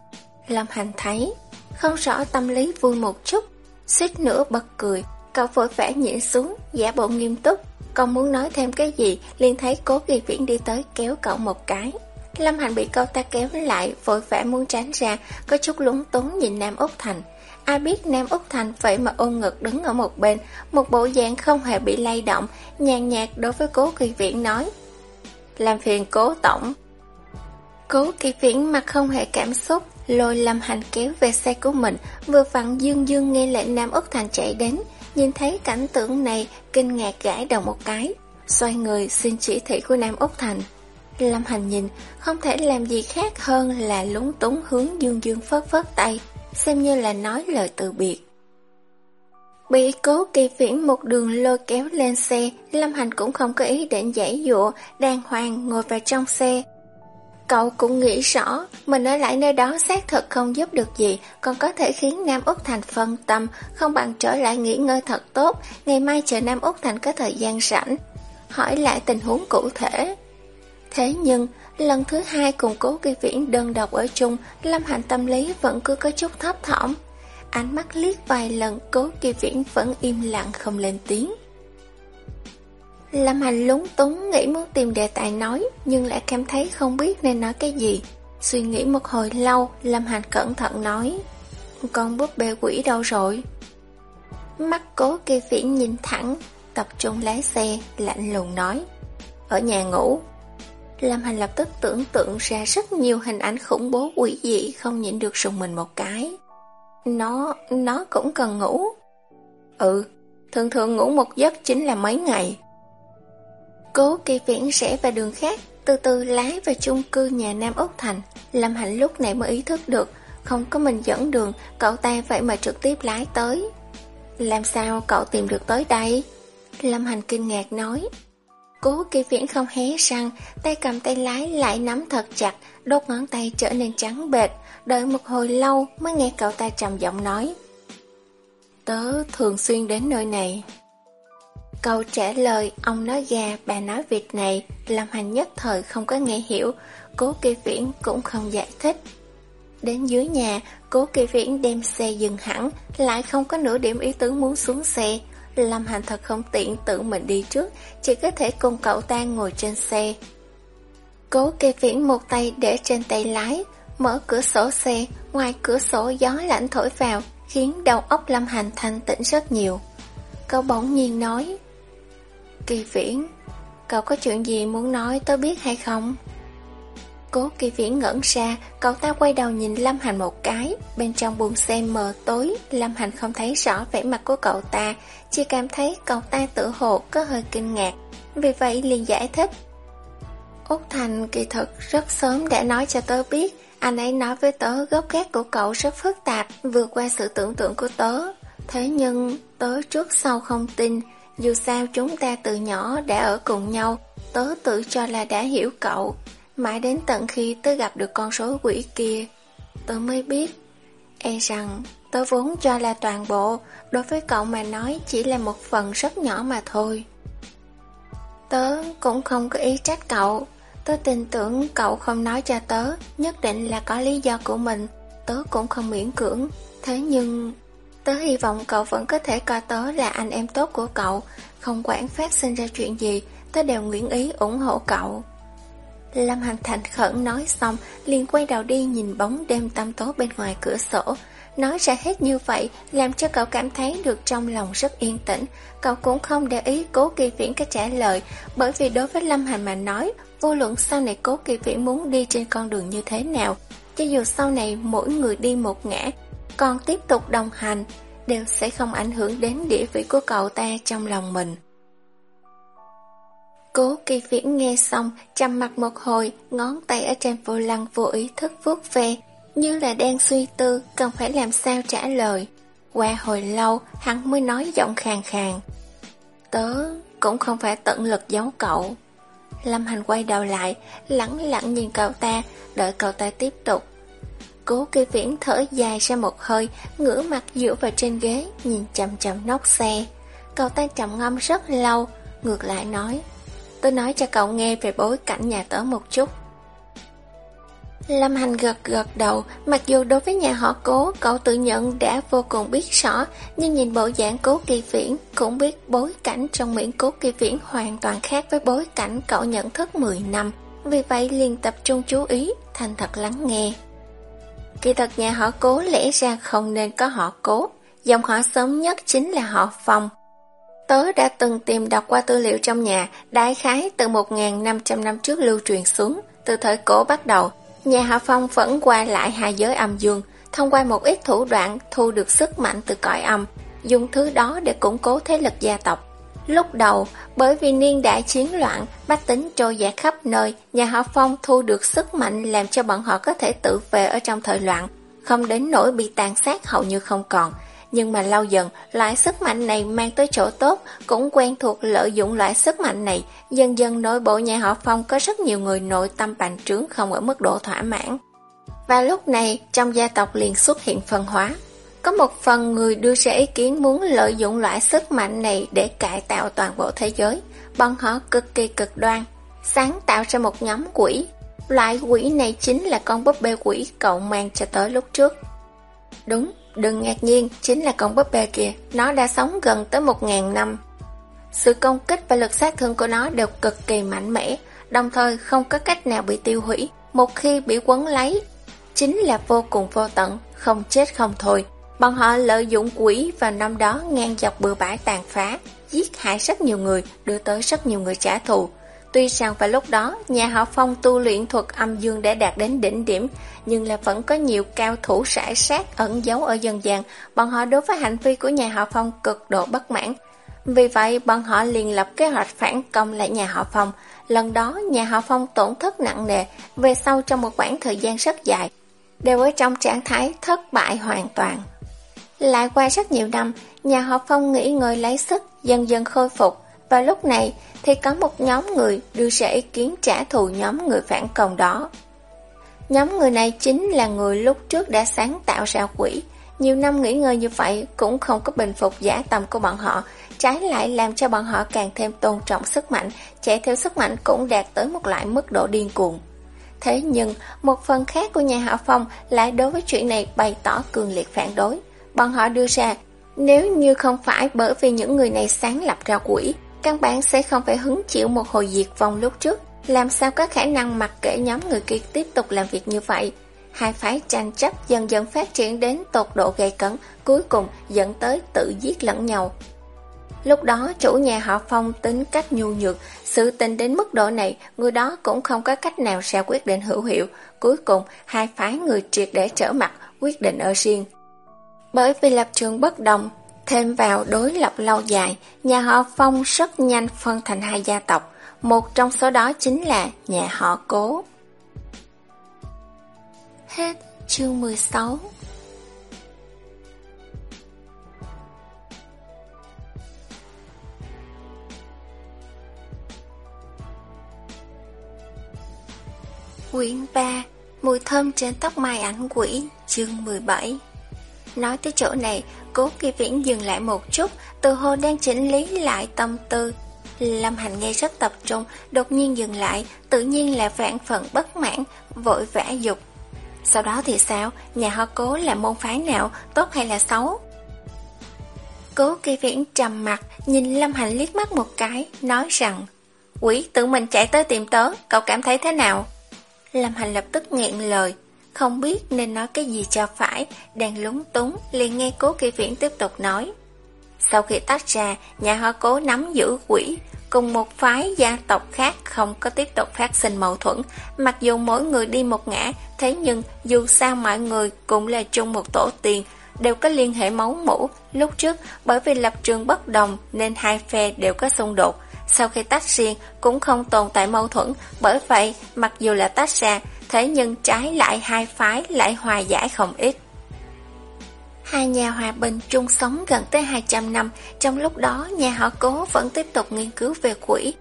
Lâm Hành thấy, không rõ tâm lý vui một chút, suýt nữa bật cười, cậu vội vã nhịn xuống, giả bộ nghiêm túc, còn muốn nói thêm cái gì, liền thấy cố kỳ viễn đi tới kéo cậu một cái. Lâm Hành bị cậu ta kéo lại, vội vã muốn tránh ra, có chút lúng túng nhìn Nam Úc Thành. Ai biết Nam Úc Thành vậy mà ôm ngực đứng ở một bên, một bộ dạng không hề bị lay động, nhàn nhạt đối với cố kỳ viễn nói. Làm phiền cố tổng. Cố kỳ viễn mặt không hề cảm xúc, lôi Lâm Hành kéo về xe của mình, vừa vặn dương dương nghe lệnh Nam Úc Thành chạy đến, nhìn thấy cảnh tượng này, kinh ngạc gãi đầu một cái, xoay người xin chỉ thị của Nam Úc Thành. Lâm Hành nhìn, không thể làm gì khác hơn là lúng túng hướng Dương Dương phớt phớt tay, xem như là nói lời từ biệt. Bị cố kỳ viễn một đường lôi kéo lên xe, Lâm Hành cũng không có ý định giải dụa, đàng hoàng ngồi vào trong xe. Cậu cũng nghĩ rõ, mình ở lại nơi đó xác thực không giúp được gì, còn có thể khiến Nam Úc Thành phân tâm, không bằng trở lại nghỉ ngơi thật tốt, ngày mai chờ Nam Úc Thành có thời gian rảnh. Hỏi lại tình huống cụ thể. Thế nhưng, lần thứ hai cùng cố kỳ viễn đơn độc ở chung, Lâm Hành tâm lý vẫn cứ có chút thấp thỏm. Ánh mắt liếc vài lần, cố kỳ viễn vẫn im lặng không lên tiếng. Lâm Hành lúng túng nghĩ muốn tìm đề tài nói, nhưng lại cảm thấy không biết nên nói cái gì. Suy nghĩ một hồi lâu, Lâm Hành cẩn thận nói, con búp bê quỷ đâu rồi? Mắt cố kỳ viễn nhìn thẳng, tập trung lái xe, lạnh lùng nói, ở nhà ngủ. Lâm Hành lập tức tưởng tượng ra rất nhiều hình ảnh khủng bố quỷ dị không nhịn được sùng mình một cái. Nó, nó cũng cần ngủ. Ừ, thường thường ngủ một giấc chính là mấy ngày. Cố kỳ viễn rẽ vào đường khác, từ từ lái vào chung cư nhà Nam Úc Thành. Lâm Hạnh lúc này mới ý thức được, không có mình dẫn đường, cậu ta vậy mà trực tiếp lái tới. Làm sao cậu tìm được tới đây? Lâm Hành kinh ngạc nói. Cố kỳ viễn không hé răng, tay cầm tay lái lại nắm thật chặt, đốt ngón tay trở nên trắng bệt, đợi một hồi lâu mới nghe cậu ta trầm giọng nói. Tớ thường xuyên đến nơi này. Câu trả lời, ông nói gà, bà nói việc này, làm hành nhất thời không có nghe hiểu, cố kỳ viễn cũng không giải thích. Đến dưới nhà, cố kỳ viễn đem xe dừng hẳn, lại không có nửa điểm ý tứ muốn xuống xe. Lâm Hành thật không tiện tự mình đi trước, chỉ có thể cùng cậu ta ngồi trên xe. Cố kỳ viễn một tay để trên tay lái, mở cửa sổ xe, ngoài cửa sổ gió lạnh thổi vào, khiến đầu óc Lâm Hành thanh tĩnh rất nhiều. Cậu bỗng nhiên nói, Kỳ viễn, cậu có chuyện gì muốn nói tớ biết hay không? Cố kỳ viễn ngẩn ra, cậu ta quay đầu nhìn Lâm Hành một cái, bên trong buồng xe mờ tối, Lâm Hành không thấy rõ vẻ mặt của cậu ta, chỉ cảm thấy cậu ta tự hồ có hơi kinh ngạc, vì vậy liền giải thích. Úc Thành kỳ thực rất sớm đã nói cho tớ biết, anh ấy nói với tớ gốc gác của cậu rất phức tạp, vượt qua sự tưởng tượng của tớ. Thế nhưng, tớ trước sau không tin, dù sao chúng ta từ nhỏ đã ở cùng nhau, tớ tự cho là đã hiểu cậu. Mãi đến tận khi tớ gặp được con số quỷ kia, tớ mới biết. E rằng, tớ vốn cho là toàn bộ, đối với cậu mà nói chỉ là một phần rất nhỏ mà thôi. Tớ cũng không có ý trách cậu, tớ tin tưởng cậu không nói cho tớ, nhất định là có lý do của mình, tớ cũng không miễn cưỡng. Thế nhưng, tớ hy vọng cậu vẫn có thể coi tớ là anh em tốt của cậu, không quản phát sinh ra chuyện gì, tớ đều nguyện ý ủng hộ cậu. Lâm Hành Thành khẩn nói xong, liền quay đầu đi nhìn bóng đêm tăm tối bên ngoài cửa sổ. Nói ra hết như vậy, làm cho cậu cảm thấy được trong lòng rất yên tĩnh. Cậu cũng không để ý cố kỳ viễn cái trả lời, bởi vì đối với Lâm Hành mà nói, vô luận sau này cố kỳ viễn muốn đi trên con đường như thế nào, cho dù sau này mỗi người đi một ngã, còn tiếp tục đồng hành, đều sẽ không ảnh hưởng đến địa vị của cậu ta trong lòng mình. Cố kỳ viễn nghe xong, chăm mặt một hồi, ngón tay ở trên vô lăng vô ý thức vuốt ve, như là đang suy tư, cần phải làm sao trả lời. Qua hồi lâu, hắn mới nói giọng khàn khàn. Tớ cũng không phải tận lực giấu cậu. Lâm Hành quay đầu lại, lẳng lặng nhìn cậu ta, đợi cậu ta tiếp tục. Cố kỳ viễn thở dài ra một hơi, ngửa mặt dựa vào trên ghế, nhìn chậm chậm nóc xe. Cậu ta trầm ngâm rất lâu, ngược lại nói. Tôi nói cho cậu nghe về bối cảnh nhà tớ một chút. Lâm Hành gật gật đầu, mặc dù đối với nhà họ cố, cậu tự nhận đã vô cùng biết rõ, nhưng nhìn bộ dạng cố kỳ viễn, cũng biết bối cảnh trong miệng cố kỳ viễn hoàn toàn khác với bối cảnh cậu nhận thức 10 năm. Vì vậy liền tập trung chú ý, thành thật lắng nghe. Kỳ thật nhà họ cố lẽ ra không nên có họ cố, dòng họ sớm nhất chính là họ phong. Tớ đã từng tìm đọc qua tư liệu trong nhà, đại khái từ 1.500 năm trước lưu truyền xuống, từ thời cổ bắt đầu, nhà họ phong vẫn qua lại hai giới âm dương, thông qua một ít thủ đoạn thu được sức mạnh từ cõi âm, dùng thứ đó để củng cố thế lực gia tộc. Lúc đầu, bởi vì niên đại chiến loạn, bách tính trôi dạt khắp nơi, nhà họ Phong thu được sức mạnh làm cho bọn họ có thể tự vệ ở trong thời loạn, không đến nỗi bị tàn sát hầu như không còn. Nhưng mà lâu dần, loại sức mạnh này mang tới chỗ tốt, cũng quen thuộc lợi dụng loại sức mạnh này. Dần dần nội bộ nhà họ Phong có rất nhiều người nội tâm bành trướng không ở mức độ thỏa mãn. Và lúc này, trong gia tộc liền xuất hiện phân hóa. Có một phần người đưa ra ý kiến muốn lợi dụng loại sức mạnh này để cải tạo toàn bộ thế giới. Bọn họ cực kỳ cực đoan, sáng tạo ra một nhóm quỷ. Loại quỷ này chính là con búp bê quỷ cậu mang cho tới lúc trước. Đúng, đừng ngạc nhiên, chính là con búp bê kia nó đã sống gần tới một ngàn năm. Sự công kích và lực sát thương của nó đều cực kỳ mạnh mẽ, đồng thời không có cách nào bị tiêu hủy. Một khi bị quấn lấy, chính là vô cùng vô tận, không chết không thôi. Bọn họ lợi dụng quỷ và năm đó ngang dọc bừa bãi tàn phá, giết hại rất nhiều người, đưa tới rất nhiều người trả thù. Tuy rằng vào lúc đó, nhà họ Phong tu luyện thuật âm dương đã đạt đến đỉnh điểm, nhưng là vẫn có nhiều cao thủ sải sát ẩn giấu ở dân gian. Bọn họ đối với hành vi của nhà họ Phong cực độ bất mãn. Vì vậy, bọn họ liền lập kế hoạch phản công lại nhà họ Phong. Lần đó, nhà họ Phong tổn thất nặng nề, về sau trong một khoảng thời gian rất dài, đều ở trong trạng thái thất bại hoàn toàn. Lại qua rất nhiều năm, nhà họ Phong nghỉ ngơi lấy sức, dần dần khôi phục. Và lúc này thì có một nhóm người đưa ra ý kiến trả thù nhóm người phản công đó. Nhóm người này chính là người lúc trước đã sáng tạo ra quỷ. Nhiều năm nghỉ ngơi như vậy cũng không có bình phục giả tâm của bọn họ, trái lại làm cho bọn họ càng thêm tôn trọng sức mạnh, chạy theo sức mạnh cũng đạt tới một loại mức độ điên cuồng. Thế nhưng, một phần khác của nhà họ Phong lại đối với chuyện này bày tỏ cường liệt phản đối. Bọn họ đưa ra, nếu như không phải bởi vì những người này sáng lập ra quỷ, căn bản sẽ không phải hứng chịu một hồi diệt vong lúc trước. Làm sao có khả năng mặc kệ nhóm người kia tiếp tục làm việc như vậy? Hai phái tranh chấp dần dần phát triển đến tột độ gây cấn, cuối cùng dẫn tới tự giết lẫn nhau. Lúc đó chủ nhà họ Phong tính cách nhu nhược, sự tình đến mức độ này, người đó cũng không có cách nào ra quyết định hữu hiệu. Cuối cùng, hai phái người triệt để trở mặt, quyết định ở riêng. Bởi vì lập trường bất đồng, thêm vào đối lập lâu dài, nhà họ Phong rất nhanh phân thành hai gia tộc. Một trong số đó chính là nhà họ Cố. Hết chương 16 Quyển 3 Mùi thơm trên tóc mai ảnh quỷ Chương 17 Nói tới chỗ này Cố kỳ viễn dừng lại một chút Từ hồ đang chỉnh lý lại tâm tư. Lâm Hành nghe rất tập trung Đột nhiên dừng lại Tự nhiên là vạn phận bất mãn Vội vã dục. Sau đó thì sao? Nhà họ cố là môn phái nào Tốt hay là xấu? Cố kỳ viễn trầm mặt Nhìn Lâm Hành liếc mắt một cái Nói rằng Quỷ tự mình chạy tới tìm tớ Cậu cảm thấy thế nào? Lâm Hành lập tức nghẹn lời, không biết nên nói cái gì cho phải, đang lúng túng, liền nghe cố kỳ viễn tiếp tục nói. Sau khi tách ra, nhà họ cố nắm giữ quỷ, cùng một phái gia tộc khác không có tiếp tục phát sinh mâu thuẫn. Mặc dù mỗi người đi một ngã, thế nhưng dù sao mọi người cũng là chung một tổ tiền, đều có liên hệ máu mủ. Lúc trước, bởi vì lập trường bất đồng nên hai phe đều có xung đột. Sau khi tách riêng cũng không tồn tại mâu thuẫn, bởi vậy mặc dù là tách ra, thế nhưng trái lại hai phái lại hòa giải không ít. Hai nhà hòa bình chung sống gần tới 200 năm, trong lúc đó nhà họ cố vẫn tiếp tục nghiên cứu về quỷ.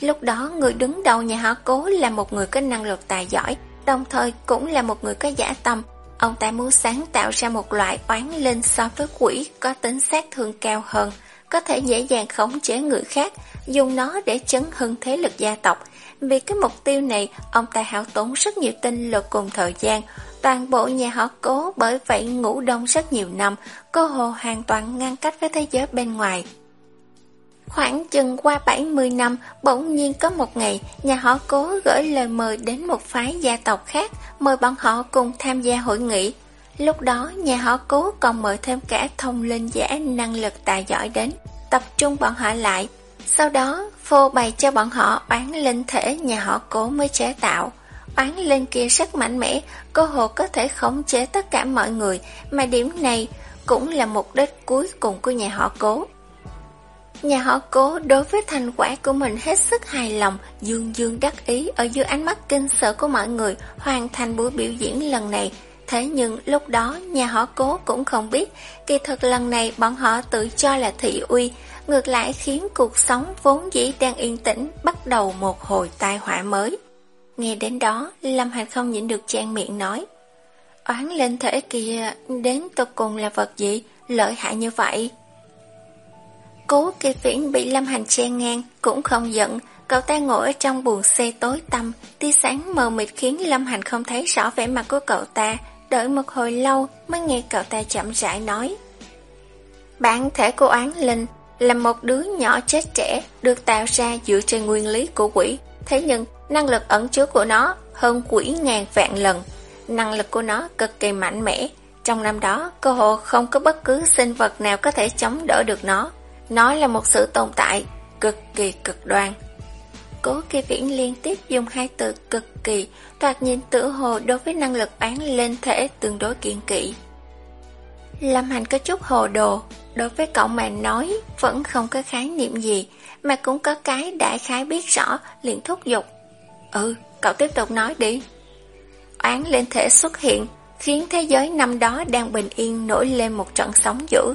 Lúc đó người đứng đầu nhà họ cố là một người có năng lực tài giỏi, đồng thời cũng là một người có giả tâm. Ông ta muốn sáng tạo ra một loại oán linh so với quỷ có tính sát thương cao hơn, có thể dễ dàng khống chế người khác, dùng nó để chấn hưng thế lực gia tộc. Vì cái mục tiêu này, ông ta hao tốn rất nhiều tinh lực cùng thời gian. Toàn bộ nhà họ cố bởi vậy ngủ đông rất nhiều năm, cơ hồ hoàn toàn ngăn cách với thế giới bên ngoài. Khoảng chừng qua 70 năm, bỗng nhiên có một ngày, nhà họ cố gửi lời mời đến một phái gia tộc khác, mời bọn họ cùng tham gia hội nghị. Lúc đó, nhà họ cố còn mời thêm cả thông linh giả năng lực tài giỏi đến, tập trung bọn họ lại, sau đó, phô bày cho bọn họ oán linh thể nhà họ cố mới chế tạo. Oán linh kia rất mạnh mẽ, cơ hồ có thể khống chế tất cả mọi người, mà điểm này cũng là mục đích cuối cùng của nhà họ cố. Nhà họ cố đối với thành quả của mình hết sức hài lòng, dương dương đắc ý ở dưới ánh mắt kinh sợ của mọi người hoàn thành buổi biểu diễn lần này. Thế nhưng lúc đó nhà họ cố cũng không biết, kỳ thực lần này bọn họ tự cho là thị uy, ngược lại khiến cuộc sống vốn dĩ đang yên tĩnh bắt đầu một hồi tai họa mới. Nghe đến đó, Lâm Hành không nhịn được trang miệng nói. Oán lên thể kia đến tột cùng là vật gì, lợi hại như vậy? Cố kỳ viễn bị Lâm Hành che ngang, cũng không giận, cậu ta ngồi ở trong buồng xe tối tăm, tia sáng mờ mịt khiến Lâm Hành không thấy rõ vẻ mặt của cậu ta, đợi một hồi lâu mới nghe cậu ta chậm rãi nói. Bản thể của oán linh là một đứa nhỏ chết trẻ được tạo ra dựa trên nguyên lý của quỷ. Thế nhưng, năng lực ẩn chứa của nó hơn quỷ ngàn vạn lần. Năng lực của nó cực kỳ mạnh mẽ. Trong năm đó, cơ hồ không có bất cứ sinh vật nào có thể chống đỡ được nó. Nó là một sự tồn tại cực kỳ cực đoan. Cố kỳ viễn liên tiếp dùng hai từ cực kỳ, thoạt nhìn tự hồ đối với năng lực bán lên thể tương đối kiên kỵ. Lâm Hành có chút hồ đồ, đối với cậu mà nói vẫn không có khái niệm gì, mà cũng có cái đại khái biết rõ, liền thúc giục. Ừ, cậu tiếp tục nói đi. Oán lên thể xuất hiện, khiến thế giới năm đó đang bình yên nổi lên một trận sóng dữ.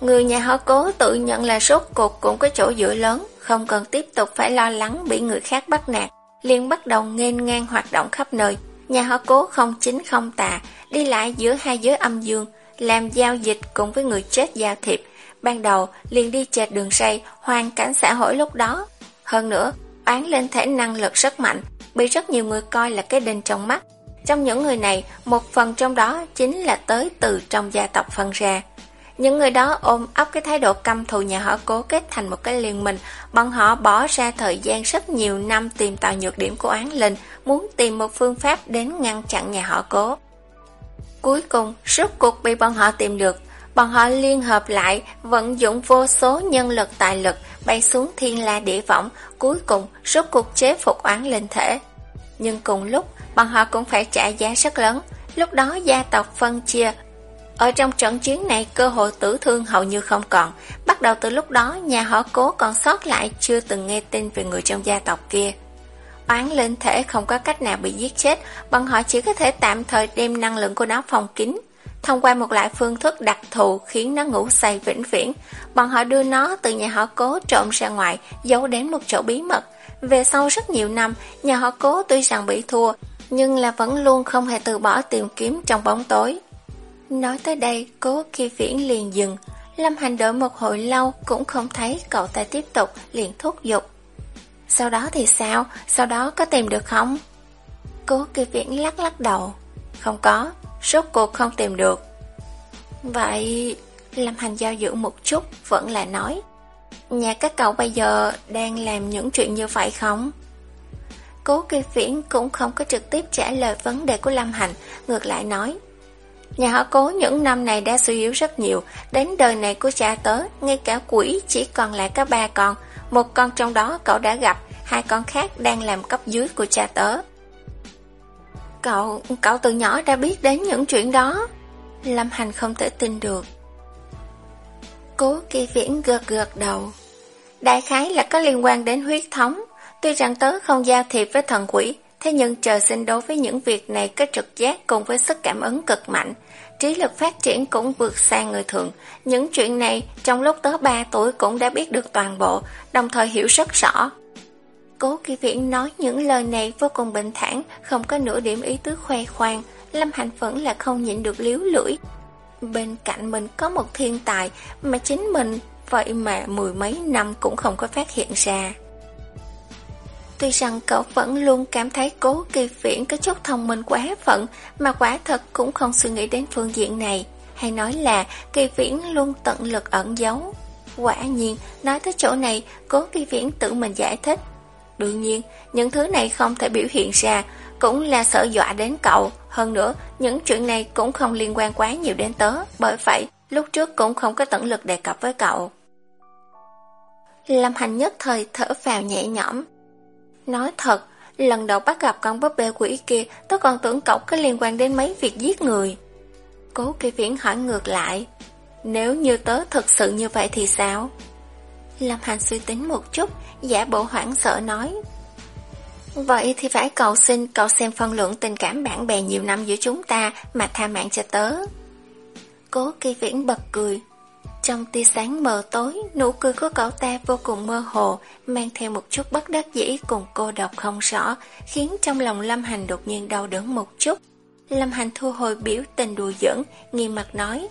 Người nhà họ cố tự nhận là sốt cuộc cũng có chỗ dựa lớn, không cần tiếp tục phải lo lắng bị người khác bắt nạt, liền bắt đầu nghênh ngang hoạt động khắp nơi. Nhà họ cố không chính không tà, đi lại giữa hai giới âm dương, làm giao dịch cùng với người chết giao thiệp. Ban đầu liền đi chệt đường ray, hoàn cảnh xã hội lúc đó. Hơn nữa, oán lên thể năng lực rất mạnh, bị rất nhiều người coi là cái đinh trong mắt. Trong những người này, một phần trong đó chính là tới từ trong gia tộc phân ra. Những người đó ôm ấp cái thái độ căm thù nhà họ cố kết thành một cái liên minh, bọn họ bỏ ra thời gian rất nhiều năm tìm tòi nhược điểm của án linh, muốn tìm một phương pháp đến ngăn chặn nhà họ cố. Cuối cùng, rốt cuộc bị bọn họ tìm được, bọn họ liên hợp lại, vận dụng vô số nhân lực tài lực, bay xuống thiên la địa võng, cuối cùng rốt cuộc chế phục oán linh thể. Nhưng cùng lúc, bọn họ cũng phải trả giá rất lớn, lúc đó gia tộc phân chia ở trong trận chiến này, cơ hội tử thương hầu như không còn. Bắt đầu từ lúc đó, nhà họ cố còn sót lại Chưa từng nghe tin về người trong gia tộc kia. Oán lên thể không có cách nào bị giết chết, Bọn họ chỉ có thể tạm thời đem năng lượng của nó phòng kín. Thông qua một loại phương thức đặc thù Khiến nó ngủ say vĩnh viễn. Bọn họ đưa nó từ nhà họ cố trộm ra ngoài, Giấu đến một chỗ bí mật. Về sau rất nhiều năm, Nhà họ cố tuy rằng bị thua, Nhưng là vẫn luôn không hề từ bỏ tìm kiếm trong bóng tối. Nói tới đây, cố kỳ viễn liền dừng. Lâm Hành đợi một hồi lâu cũng không thấy cậu ta tiếp tục, liền thúc giục. Sau đó thì sao? Sau đó có tìm được không? Cố kỳ viễn lắc lắc đầu. Không có, rốt cuộc không tìm được. Vậy... Lâm Hành giao dự một chút, vẫn là nói. Nhà các cậu bây giờ đang làm những chuyện như vậy không? Cố kỳ viễn cũng không có trực tiếp trả lời vấn đề của Lâm Hành, ngược lại nói. Nhà họ cố những năm này đã suy yếu rất nhiều, đến đời này của cha tớ, ngay cả quỷ chỉ còn lại có ba con, một con trong đó cậu đã gặp, hai con khác đang làm cấp dưới của cha tớ. Cậu, cậu từ nhỏ đã biết đến những chuyện đó. Lâm Hành không thể tin được. Cố kỳ viễn gật gật đầu. Đại khái là có liên quan đến huyết thống, tuy rằng tớ không giao thiệp với thần quỷ, Thế nhưng trời sinh đối với những việc này có trực giác cùng với sức cảm ứng cực mạnh, trí lực phát triển cũng vượt xa người thường. Những chuyện này trong lúc tớ 3 tuổi cũng đã biết được toàn bộ, đồng thời hiểu rất rõ. Cố kỳ viễn nói những lời này vô cùng bình thản, không có nửa điểm ý tứ khoe khoang, Lâm hạnh vẫn là không nhịn được liếu lưỡi. Bên cạnh mình có một thiên tài, mà chính mình vậy mà mười mấy năm cũng không có phát hiện ra. Tuy rằng cậu vẫn luôn cảm thấy cố kỳ viễn có chút thông minh quá phận, mà quả thật cũng không suy nghĩ đến phương diện này. Hay nói là kỳ viễn luôn tận lực ẩn giấu. Quả nhiên, nói tới chỗ này, cố kỳ viễn tự mình giải thích. Đương nhiên, những thứ này không thể biểu hiện ra, cũng là sợ dọa đến cậu. Hơn nữa, những chuyện này cũng không liên quan quá nhiều đến tớ, bởi vậy lúc trước cũng không có tận lực đề cập với cậu. Lâm Hành nhất thời thở vào nhẹ nhõm, Nói thật, lần đầu bắt gặp con búp bê quỷ kia, tôi còn tưởng cậu có liên quan đến mấy việc giết người. Cố kỳ viễn hỏi ngược lại, nếu như tớ thật sự như vậy thì sao? Lâm Hành suy tính một chút, giả bộ hoảng sợ nói. Vậy thì phải cầu xin cậu xem phân lượng tình cảm bạn bè nhiều năm giữa chúng ta mà tha mạng cho tớ. Cố kỳ viễn bật cười, trong tia sáng mờ tối, nụ cười của cậu ta vô cùng mơ hồ, mang theo một chút bất đắc dĩ cùng cô độc không rõ, khiến trong lòng Lâm Hành đột nhiên đau đớn một chút. Lâm Hành thu hồi biểu tình đùa giỡn, nghiêm mặt nói.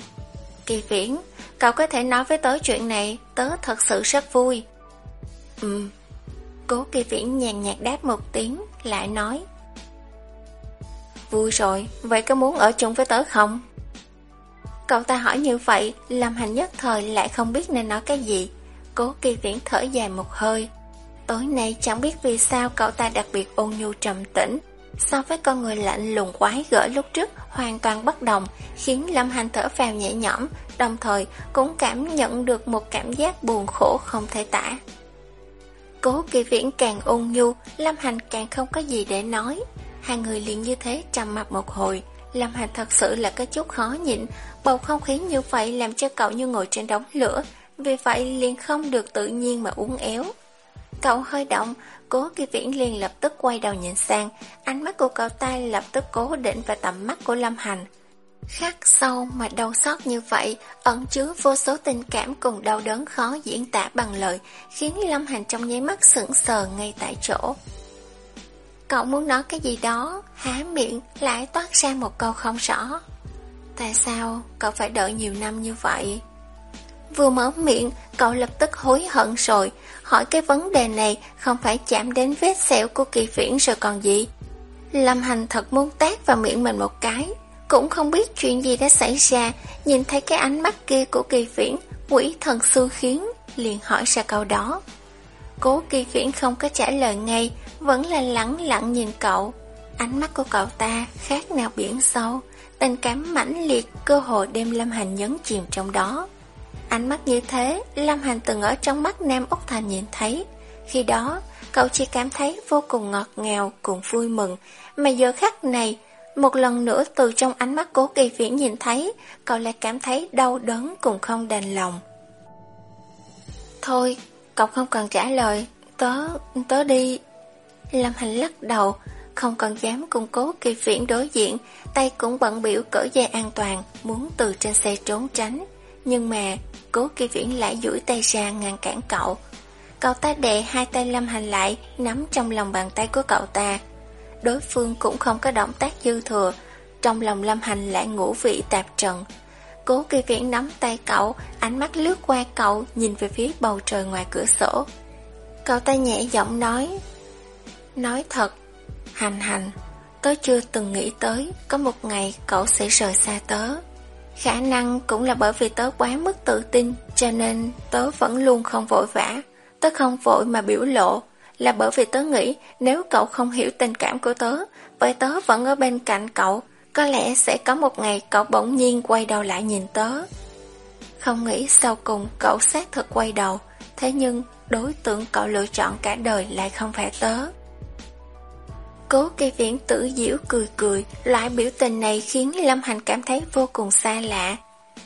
Kỳ viễn, cậu có thể nói với tớ chuyện này, tớ thật sự rất vui. Ừm. Cố kỳ viễn nhàn nhạt đáp một tiếng, lại nói. Vui rồi, vậy có muốn ở chung với tớ không? Cậu ta hỏi như vậy, Lâm Hành nhất thời lại không biết nên nói cái gì. Cố kỳ viễn thở dài một hơi. Tối nay chẳng biết vì sao cậu ta đặc biệt ôn nhu trầm tĩnh. So với con người lạnh lùng quái gỡ lúc trước hoàn toàn bất đồng, khiến Lâm Hành thở vào nhẹ nhõm, đồng thời cũng cảm nhận được một cảm giác buồn khổ không thể tả. Cố kỳ viễn càng ôn nhu, Lâm Hành càng không có gì để nói. Hai người liền như thế trầm mặt một hồi. Lâm Hành thật sự là có chút khó nhịn, bầu không khí như vậy làm cho cậu như ngồi trên đống lửa, vì vậy liền không được tự nhiên mà uống éo. Cậu hơi động, cố kỳ viễn liền lập tức quay đầu nhìn sang, ánh mắt của cậu ta lập tức cố định vào tầm mắt của Lâm Hành. Khắc sâu mà đau xót như vậy, ẩn chứa vô số tình cảm cùng đau đớn khó diễn tả bằng lời, khiến Lâm Hành trong nháy mắt sững sờ ngay tại chỗ. Cậu muốn nói cái gì đó, há miệng lại toát ra một câu không rõ. Tại sao cậu phải đợi nhiều năm như vậy? Vừa mở miệng, cậu lập tức hối hận rồi, hỏi cái vấn đề này không phải chạm đến vết sẹo của kỳ viễn rồi còn gì. Lâm Hành thật muốn tát vào miệng mình một cái, cũng không biết chuyện gì đã xảy ra, nhìn thấy cái ánh mắt kia của kỳ viễn, quỷ thần xu khiến, liền hỏi ra câu đó. Cố kỳ viễn không có trả lời ngay, vẫn là lẳng lặng nhìn cậu. Ánh mắt của cậu ta khác nào biển sâu, tình cảm mãnh liệt cơ hội đem Lâm Hành nhấn chìm trong đó. Ánh mắt như thế, Lâm Hành từng ở trong mắt Nam Úc Thành nhìn thấy. Khi đó, cậu chỉ cảm thấy vô cùng ngọt ngào cùng vui mừng, mà giờ khắc này, một lần nữa từ trong ánh mắt cố kỳ viễn nhìn thấy, cậu lại cảm thấy đau đớn cùng không đành lòng. Thôi, cậu không cần trả lời, tớ, tớ đi. Lâm Hành lắc đầu, không còn dám cung cố kỳ viễn đối diện, tay cũng bận biểu cởi dây an toàn, muốn từ trên xe trốn tránh. Nhưng mà, cố kỳ viễn lại duỗi tay ra ngăn cản cậu. Cậu ta đè hai tay Lâm Hành lại, nắm trong lòng bàn tay của cậu ta. Đối phương cũng không có động tác dư thừa, trong lòng Lâm Hành lại ngủ vị tạp trận. Cố kỳ viễn nắm tay cậu, ánh mắt lướt qua cậu, nhìn về phía bầu trời ngoài cửa sổ. Cậu ta nhẹ giọng nói, Nói thật, hành hành, tớ chưa từng nghĩ tới có một ngày cậu sẽ rời xa tớ. Khả năng cũng là bởi vì tớ quá mức tự tin cho nên tớ vẫn luôn không vội vã. Tớ không vội mà biểu lộ là bởi vì tớ nghĩ nếu cậu không hiểu tình cảm của tớ, vậy tớ vẫn ở bên cạnh cậu, có lẽ sẽ có một ngày cậu bỗng nhiên quay đầu lại nhìn tớ. Không nghĩ sau cùng cậu xác thực quay đầu, thế nhưng đối tượng cậu lựa chọn cả đời lại không phải tớ. Cố cây viễn tử diễu cười cười, loại biểu tình này khiến Lâm Hành cảm thấy vô cùng xa lạ.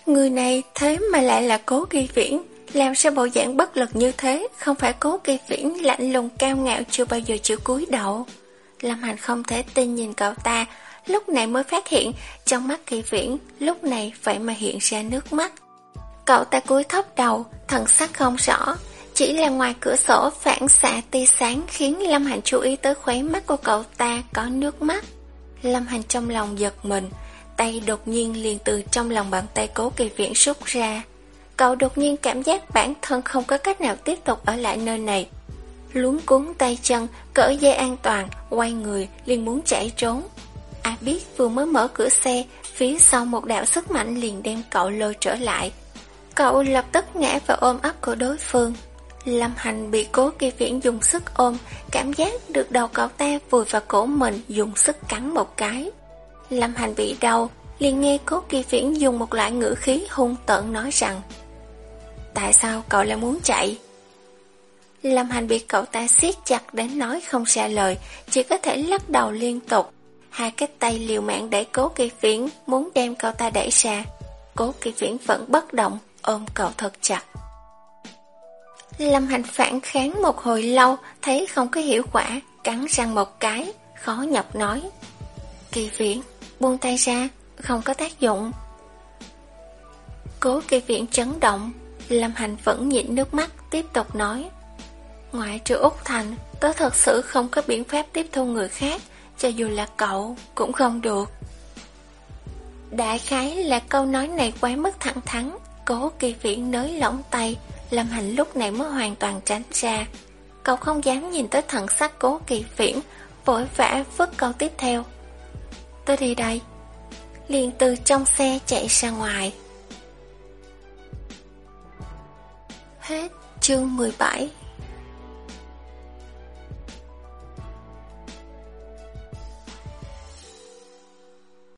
Người này thế mà lại là cố cây viễn, làm sao bộ dạng bất lực như thế, không phải cố cây viễn lạnh lùng cao ngạo chưa bao giờ chịu cúi đầu. Lâm Hành không thể tin nhìn cậu ta, lúc này mới phát hiện trong mắt kỳ viễn, lúc này vậy mà hiện ra nước mắt. Cậu ta cúi thấp đầu, thần sắc không rõ, chỉ là ngoài cửa sổ phản xạ tia sáng khiến Lâm Hành chú ý tới khóe mắt của cậu ta có nước mắt. Lâm Hành trong lòng giật mình, tay đột nhiên liền từ trong lòng bàn tay cố kỳ viễn rút ra. Cậu đột nhiên cảm giác bản thân không có cách nào tiếp tục ở lại nơi này. Luống cuốn tay chân, cỡ dây an toàn, quay người, liền muốn chạy trốn. Ai biết vừa mới mở cửa xe, phía sau một đạo sức mạnh liền đem cậu lôi trở lại. Cậu lập tức ngã vào ôm ấp của đối phương. Lâm Hành bị cố kỳ viễn dùng sức ôm, cảm giác được đầu cậu ta vùi vào cổ mình dùng sức cắn một cái. Lâm Hành bị đau, liền nghe cố kỳ viễn dùng một loại ngữ khí hung tợn nói rằng Tại sao cậu lại muốn chạy? Lâm Hành bị cậu ta siết chặt đến nói không ra lời, chỉ có thể lắc đầu liên tục. Hai cái tay liều mạng đẩy cố kỳ viễn, muốn đem cậu ta đẩy ra. Cố kỳ viễn vẫn bất động, ôm cậu thật chặt. Lâm Hành phản kháng một hồi lâu, thấy không có hiệu quả, cắn răng một cái, khó nhọc nói. Kỳ viễn, buông tay ra, không có tác dụng. Cố kỳ viễn chấn động, Lâm Hành vẫn nhịn nước mắt, tiếp tục nói. Ngoại trừ Úc Thành, tớ thật sự không có biện pháp tiếp thu người khác, cho dù là cậu, cũng không được. Đại khái là câu nói này quá mức thẳng thắn, cố kỳ viễn nới lỏng tay, Lâm Hành lúc này mới hoàn toàn tránh ra. Cậu không dám nhìn tới thần sắc cố kỳ viễn, vội vã vứt câu tiếp theo. Tôi đi đây. Liền từ trong xe chạy ra ngoài. Hết chương 17